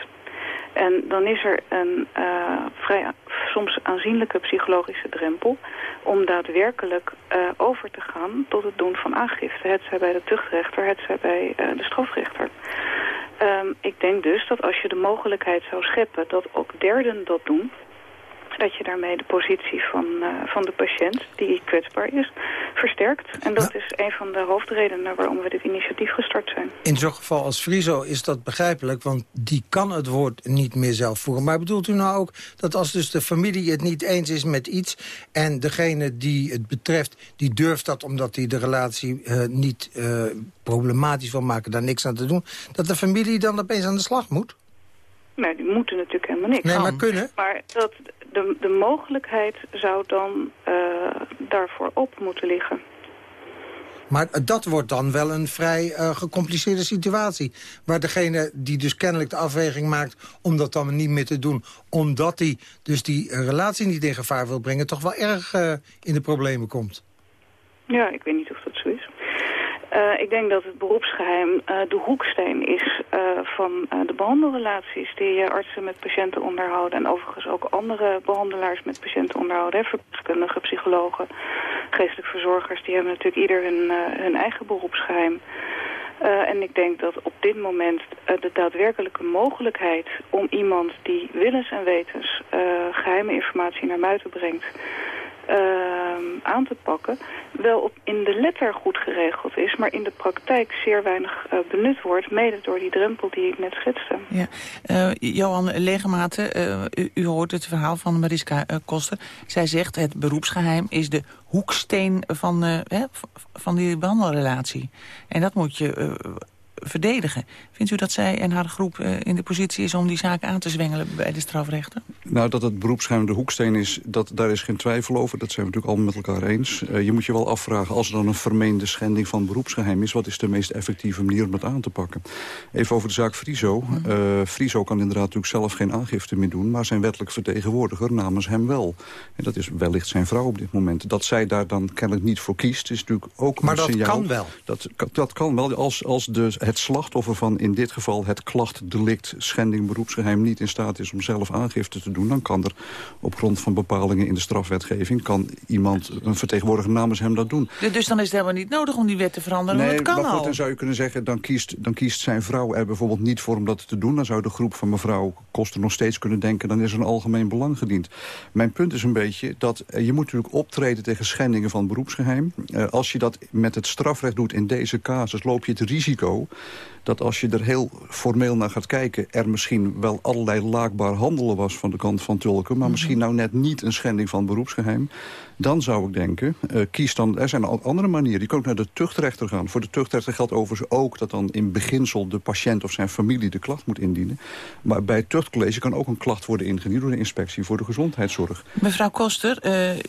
En dan is er een uh, vrij soms aanzienlijke psychologische drempel om daadwerkelijk uh, over te gaan tot het doen van aangifte. Het zij bij de tuchtrechter, het zij bij de strafrechter. Um, ik denk dus dat als je de mogelijkheid zou scheppen dat ook derden dat doen dat je daarmee de positie van, uh, van de patiënt, die kwetsbaar is, versterkt. En dat is een van de hoofdredenen waarom we dit initiatief gestart zijn. In zo'n geval als Friso is dat begrijpelijk, want die kan het woord niet meer zelf voeren. Maar bedoelt u nou ook dat als dus de familie het niet eens is met iets... en degene die het betreft, die durft dat omdat hij de relatie uh, niet uh, problematisch wil maken... daar niks aan te doen, dat de familie dan opeens aan de slag moet? Nee, die moeten natuurlijk helemaal niks. Nee, maar kunnen? Maar dat, de, de mogelijkheid zou dan uh, daarvoor op moeten liggen. Maar dat wordt dan wel een vrij uh, gecompliceerde situatie. Waar degene die dus kennelijk de afweging maakt om dat dan niet meer te doen... omdat hij dus die relatie niet in gevaar wil brengen... toch wel erg uh, in de problemen komt. Ja, ik weet niet of dat zo is. Uh, ik denk dat het beroepsgeheim uh, de hoeksteen is uh, van de behandelrelaties die artsen met patiënten onderhouden. En overigens ook andere behandelaars met patiënten onderhouden. Verpleegkundigen, psychologen, geestelijk verzorgers. Die hebben natuurlijk ieder hun, hun eigen beroepsgeheim. en ik denk dat op dit moment de daadwerkelijke mogelijkheid om iemand die willens en wetens geheime informatie naar buiten brengt aan te pakken... wel op, in de letter goed geregeld is... maar in de praktijk zeer weinig uh, benut wordt... mede door die drempel die ik net schetste. Ja. Uh, Johan Legematen, u, u, hoort het verhaal van Mariska Koster. Zij zegt het beroepsgeheim is de hoeksteen van, van die behandelrelatie. En dat moet je verdedigen. Vindt u dat zij en haar groep uh, in de positie is om die zaak aan te zwengelen bij de strafrechter? Nou, dat het beroepsgeheim de hoeksteen is, dat, daar is geen twijfel over. Dat zijn we natuurlijk allemaal met elkaar eens. Uh, je moet je wel afvragen, als er dan een vermeende schending van beroepsgeheim is... wat is de meest effectieve manier om dat aan te pakken? Even over de zaak Friso. Uh, Friso kan inderdaad natuurlijk zelf geen aangifte meer doen... maar zijn wettelijk vertegenwoordiger namens hem wel. En dat is wellicht zijn vrouw op dit moment. Dat zij daar dan kennelijk niet voor kiest, is natuurlijk ook maar een signaal. Maar dat kan wel? Dat, dat kan wel, als, als de, het slachtoffer van in dit geval het klachtdelict schending beroepsgeheim niet in staat is om zelf aangifte te doen, dan kan er op grond van bepalingen in de strafwetgeving kan iemand, een vertegenwoordiger namens hem dat doen. Dus dan is het helemaal niet nodig om die wet te veranderen, nee, het kan maar goed, al. dan zou je kunnen zeggen, dan kiest, dan kiest zijn vrouw er bijvoorbeeld niet voor om dat te doen. Dan zou de groep van mevrouw Koster nog steeds kunnen denken, dan is er een algemeen belang gediend. Mijn punt is een beetje dat eh, je moet natuurlijk optreden tegen schendingen van beroepsgeheim. Uh, als je dat met het strafrecht doet in deze casus, loop je het risico dat als je er heel formeel naar gaat kijken... er misschien wel allerlei laakbaar handelen was van de kant van Tulken... maar misschien nou net niet een schending van beroepsgeheim... dan zou ik denken, uh, kies dan... er zijn al andere manieren. Je kunt ook naar de tuchtrechter gaan. Voor de tuchtrechter geldt overigens ook dat dan in beginsel... de patiënt of zijn familie de klacht moet indienen. Maar bij het tuchtcollege kan ook een klacht worden ingediend... door de inspectie voor de gezondheidszorg. Mevrouw Koster, uh,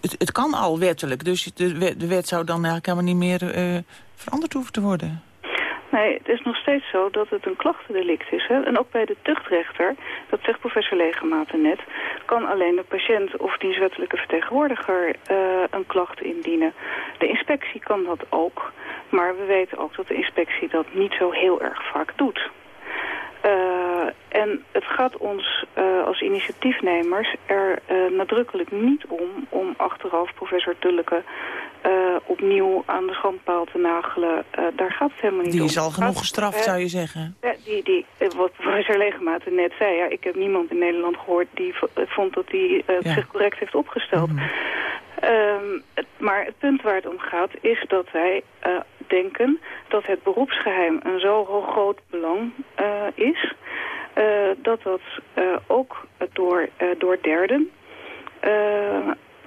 het, het, kan al wettelijk. Dus de wet, de wet zou dan eigenlijk helemaal niet meer uh, veranderd hoeven te worden. Nee, het is nog steeds zo dat het een klachtendelict is. Hè? En ook bij de tuchtrechter, dat zegt professor Legematen net... kan alleen de patiënt of dienstwettelijke vertegenwoordiger uh, een klacht indienen. De inspectie kan dat ook, maar we weten ook dat de inspectie dat niet zo heel erg vaak doet. Uh, En het gaat ons uh, als initiatiefnemers er uh, nadrukkelijk niet om... om achteraf professor Tulleke opnieuw aan de schandpaal te nagelen. daar gaat het helemaal niet die om. Die is al genoeg gestraft, zou je zeggen. Ja, die, die, wat professor Legematen net zei. Ja, ik heb niemand in Nederland gehoord die vond dat hij ja. zich correct heeft opgesteld. Mm -hmm. um, het, maar het punt waar het om gaat is dat wij denken... dat het beroepsgeheim een zo groot belang is... Uh, dat dat uh, ook door, door derden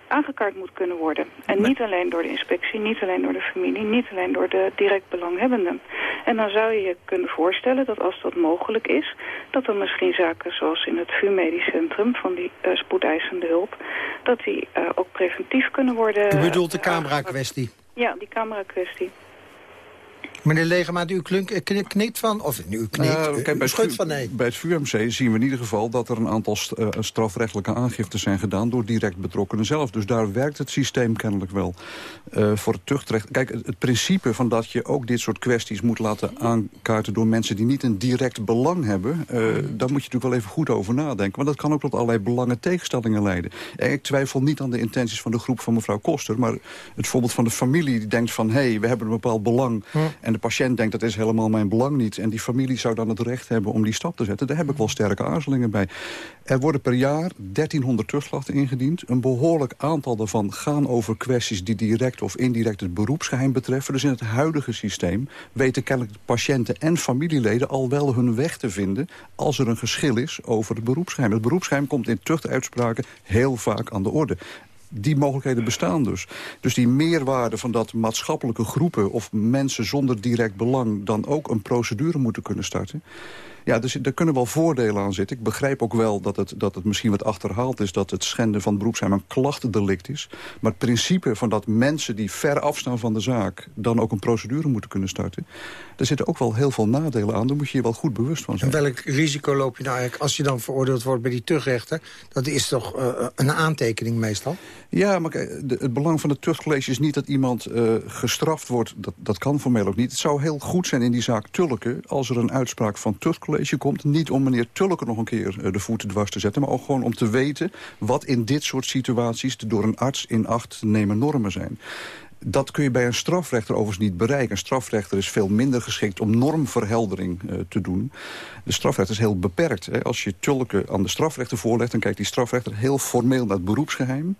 aangekaart moet kunnen worden. En niet alleen door de inspectie, niet alleen door de familie, niet alleen door de direct belanghebbenden. En dan zou je je kunnen voorstellen dat als dat mogelijk is, dat dan misschien zaken zoals in het VU Medisch Centrum van die spoedeisende hulp, dat die ook preventief kunnen worden... U bedoelt de camera-kwestie? Ja, die camera-kwestie. Meneer Legemaat, u knikt van, of u knikt, nou, kijk, bij, schudt van nee. Bij het VUMC zien we in ieder geval dat er een aantal st uh, strafrechtelijke aangiften zijn gedaan door direct betrokkenen zelf. Dus daar werkt het systeem kennelijk wel. Uh, voor het tuchtrecht. Kijk, het, het, principe van dat je ook dit soort kwesties moet laten aankaarten door mensen die niet een direct belang hebben, daar moet je natuurlijk wel even goed over nadenken. Want dat kan ook tot allerlei belangen tegenstellingen leiden. En ik twijfel niet aan de intenties van de groep van mevrouw Koster, maar het voorbeeld van de familie die denkt van, hé, hey, we hebben een bepaald belang Hm. en de patiënt denkt dat is helemaal mijn belang niet... en die familie zou dan het recht hebben om die stap te zetten... daar heb ik wel sterke aarzelingen bij. Er worden per jaar 1300 terugslachten ingediend. Een behoorlijk aantal daarvan gaan over kwesties... die direct of indirect het beroepsgeheim betreffen. Dus in het huidige systeem weten kennelijk patiënten en familieleden... al wel hun weg te vinden als er een geschil is over het beroepsgeheim. Het beroepsgeheim komt in tuchtuitspraken heel vaak aan de orde die mogelijkheden bestaan dus. Dus die meerwaarde van dat maatschappelijke groepen... of mensen zonder direct belang dan ook een procedure moeten kunnen starten... Ja, dus er kunnen wel voordelen aan zitten. Ik begrijp ook wel dat het, dat het misschien wat achterhaald is... dat het schenden van het beroepsgeheim een klachtendelict is. Maar het principe van dat mensen die ver afstaan van de zaak... dan ook een procedure moeten kunnen starten... daar zitten ook wel heel veel nadelen aan. Daar moet je je wel goed bewust van zijn. En welk risico loop je nou eigenlijk als je dan veroordeeld wordt bij die tuchtrechter? Dat is toch uh, een aantekening meestal? Ja, maar de, het belang van het tuchtcollege is niet dat iemand uh, gestraft wordt. Dat, dat kan formeel ook niet. Het zou heel goed zijn in die zaak Tulke... als er een uitspraak van tuchtcollege komt. Niet om meneer Tulke nog een keer uh, de voeten dwars te zetten... maar ook gewoon om te weten wat in dit soort situaties... de door een arts in acht nemen normen zijn. Dat kun je bij een strafrechter overigens niet bereiken. Een strafrechter is veel minder geschikt om normverheldering uh, te doen. De strafrechter is heel beperkt. Hè. Als je Tulke aan de strafrechter voorlegt... dan kijkt die strafrechter heel formeel naar het beroepsgeheim.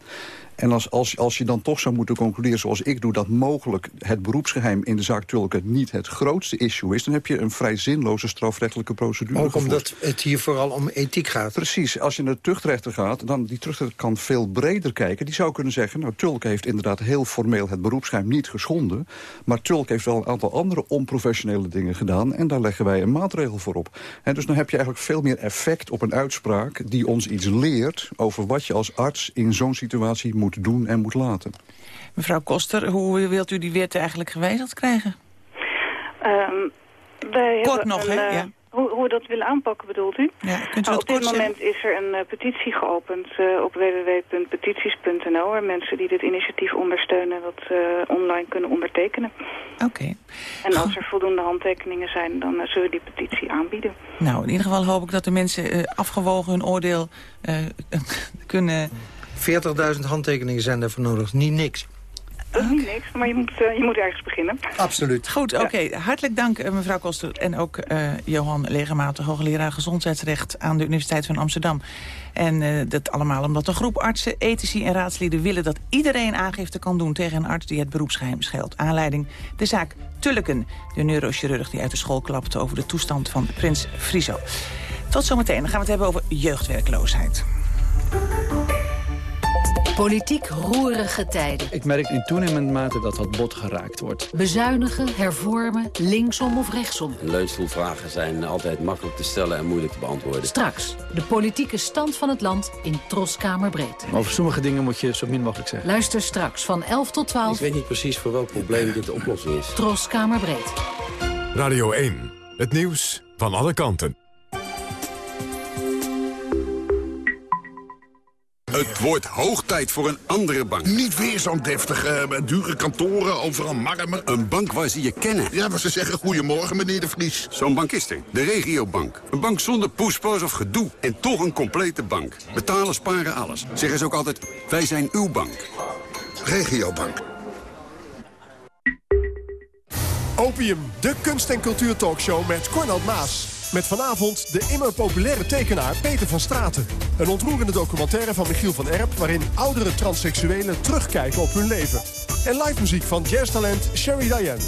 En als, als, als je dan toch zou moeten concluderen zoals ik doe... dat mogelijk het beroepsgeheim in de zaak Tulke niet het grootste issue is... dan heb je een vrij zinloze strafrechtelijke procedure Ook omdat het hier vooral om ethiek gaat. Precies. Als je naar de tuchtrechter gaat, dan die tuchtrechter kan veel breder kijken. Die zou kunnen zeggen, nou Tulke heeft inderdaad heel formeel het beroepsgeheim niet geschonden... maar Tulke heeft wel een aantal andere onprofessionele dingen gedaan... en daar leggen wij een maatregel voor op. En dus dan heb je eigenlijk veel meer effect op een uitspraak... die ons iets leert over wat je als arts in zo'n situatie moet moet doen en moet laten. Mevrouw Koster, hoe wilt u die wet eigenlijk gewijzigd krijgen? Um, wij Kort nog, hè? uh, Ja. Hoe, hoe we dat willen aanpakken, bedoelt u? Ja, kunt u Nou, op dit moment is er een uh, petitie geopend uh, op www.petities.nl... waar mensen die dit initiatief ondersteunen dat uh, online kunnen ondertekenen. Oké. Okay. En als er voldoende handtekeningen zijn, dan uh, zullen we die petitie aanbieden. Nou, in ieder geval hoop ik dat de mensen uh, afgewogen hun oordeel uh, kunnen... 40.000 handtekeningen zijn daarvoor nodig, niet niks. Dat is niet niks, maar je moet, uh, je moet ergens beginnen. Absoluut. Goed, oké. Okay. Hartelijk dank uh, mevrouw Koster en ook uh, Johan Legermaat, hoogleraar gezondheidsrecht aan de Universiteit van Amsterdam. En uh, dat allemaal omdat een groep artsen, ethici en raadslieden willen dat iedereen aangifte kan doen tegen een arts die het beroepsgeheim scheldt. Aanleiding de zaak Tulleken, de neurochirurg die uit de school klapte over de toestand van prins Friso. Tot zometeen, dan gaan we het hebben over jeugdwerkloosheid. Politiek roerige tijden. Ik merk in toenemende mate dat dat bot geraakt wordt. Bezuinigen, hervormen, linksom of rechtsom. Leunstoelvragen zijn altijd makkelijk te stellen en moeilijk te beantwoorden. Straks, de politieke stand van het land in Troskamer Breed. Over sommige dingen moet je zo min mogelijk zeggen. Luister straks van 11 tot 12. Ik weet niet precies voor welk probleem dit de oplossing is. Troskamer Breed. Radio 1, het nieuws van alle kanten. Het wordt hoog tijd voor een andere bank. Niet weer zo'n deftige, uh, dure kantoren, overal marmer. Een bank waar ze je kennen. Ja, waar ze zeggen goedemorgen, meneer de Vries. Zo'n bank is er. De regiobank. Een bank zonder poespas of gedoe. En toch een complete bank. Betalen, sparen, alles. Zeggen ze ook altijd, wij zijn uw bank. Regiobank. Opium, de kunst- en cultuurtalkshow met Cornel Maas. Met vanavond de immer populaire tekenaar Peter van Straten. Een ontroerende documentaire van Michiel van Erp... waarin oudere transseksuelen terugkijken op hun leven. En live muziek van jazztalent Sherry Diane.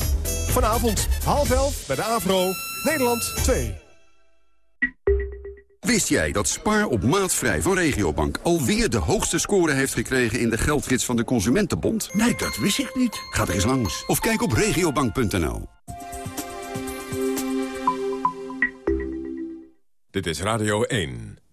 Vanavond half elf bij de AVRO, Nederland 2. Wist jij dat Spaar op maatvrij van Regiobank alweer de hoogste score heeft gekregen in de geldgids van de Consumentenbond? Nee, dat wist ik niet. Ga er eens langs of kijk op regiobank.nl. Dit is Radio 1.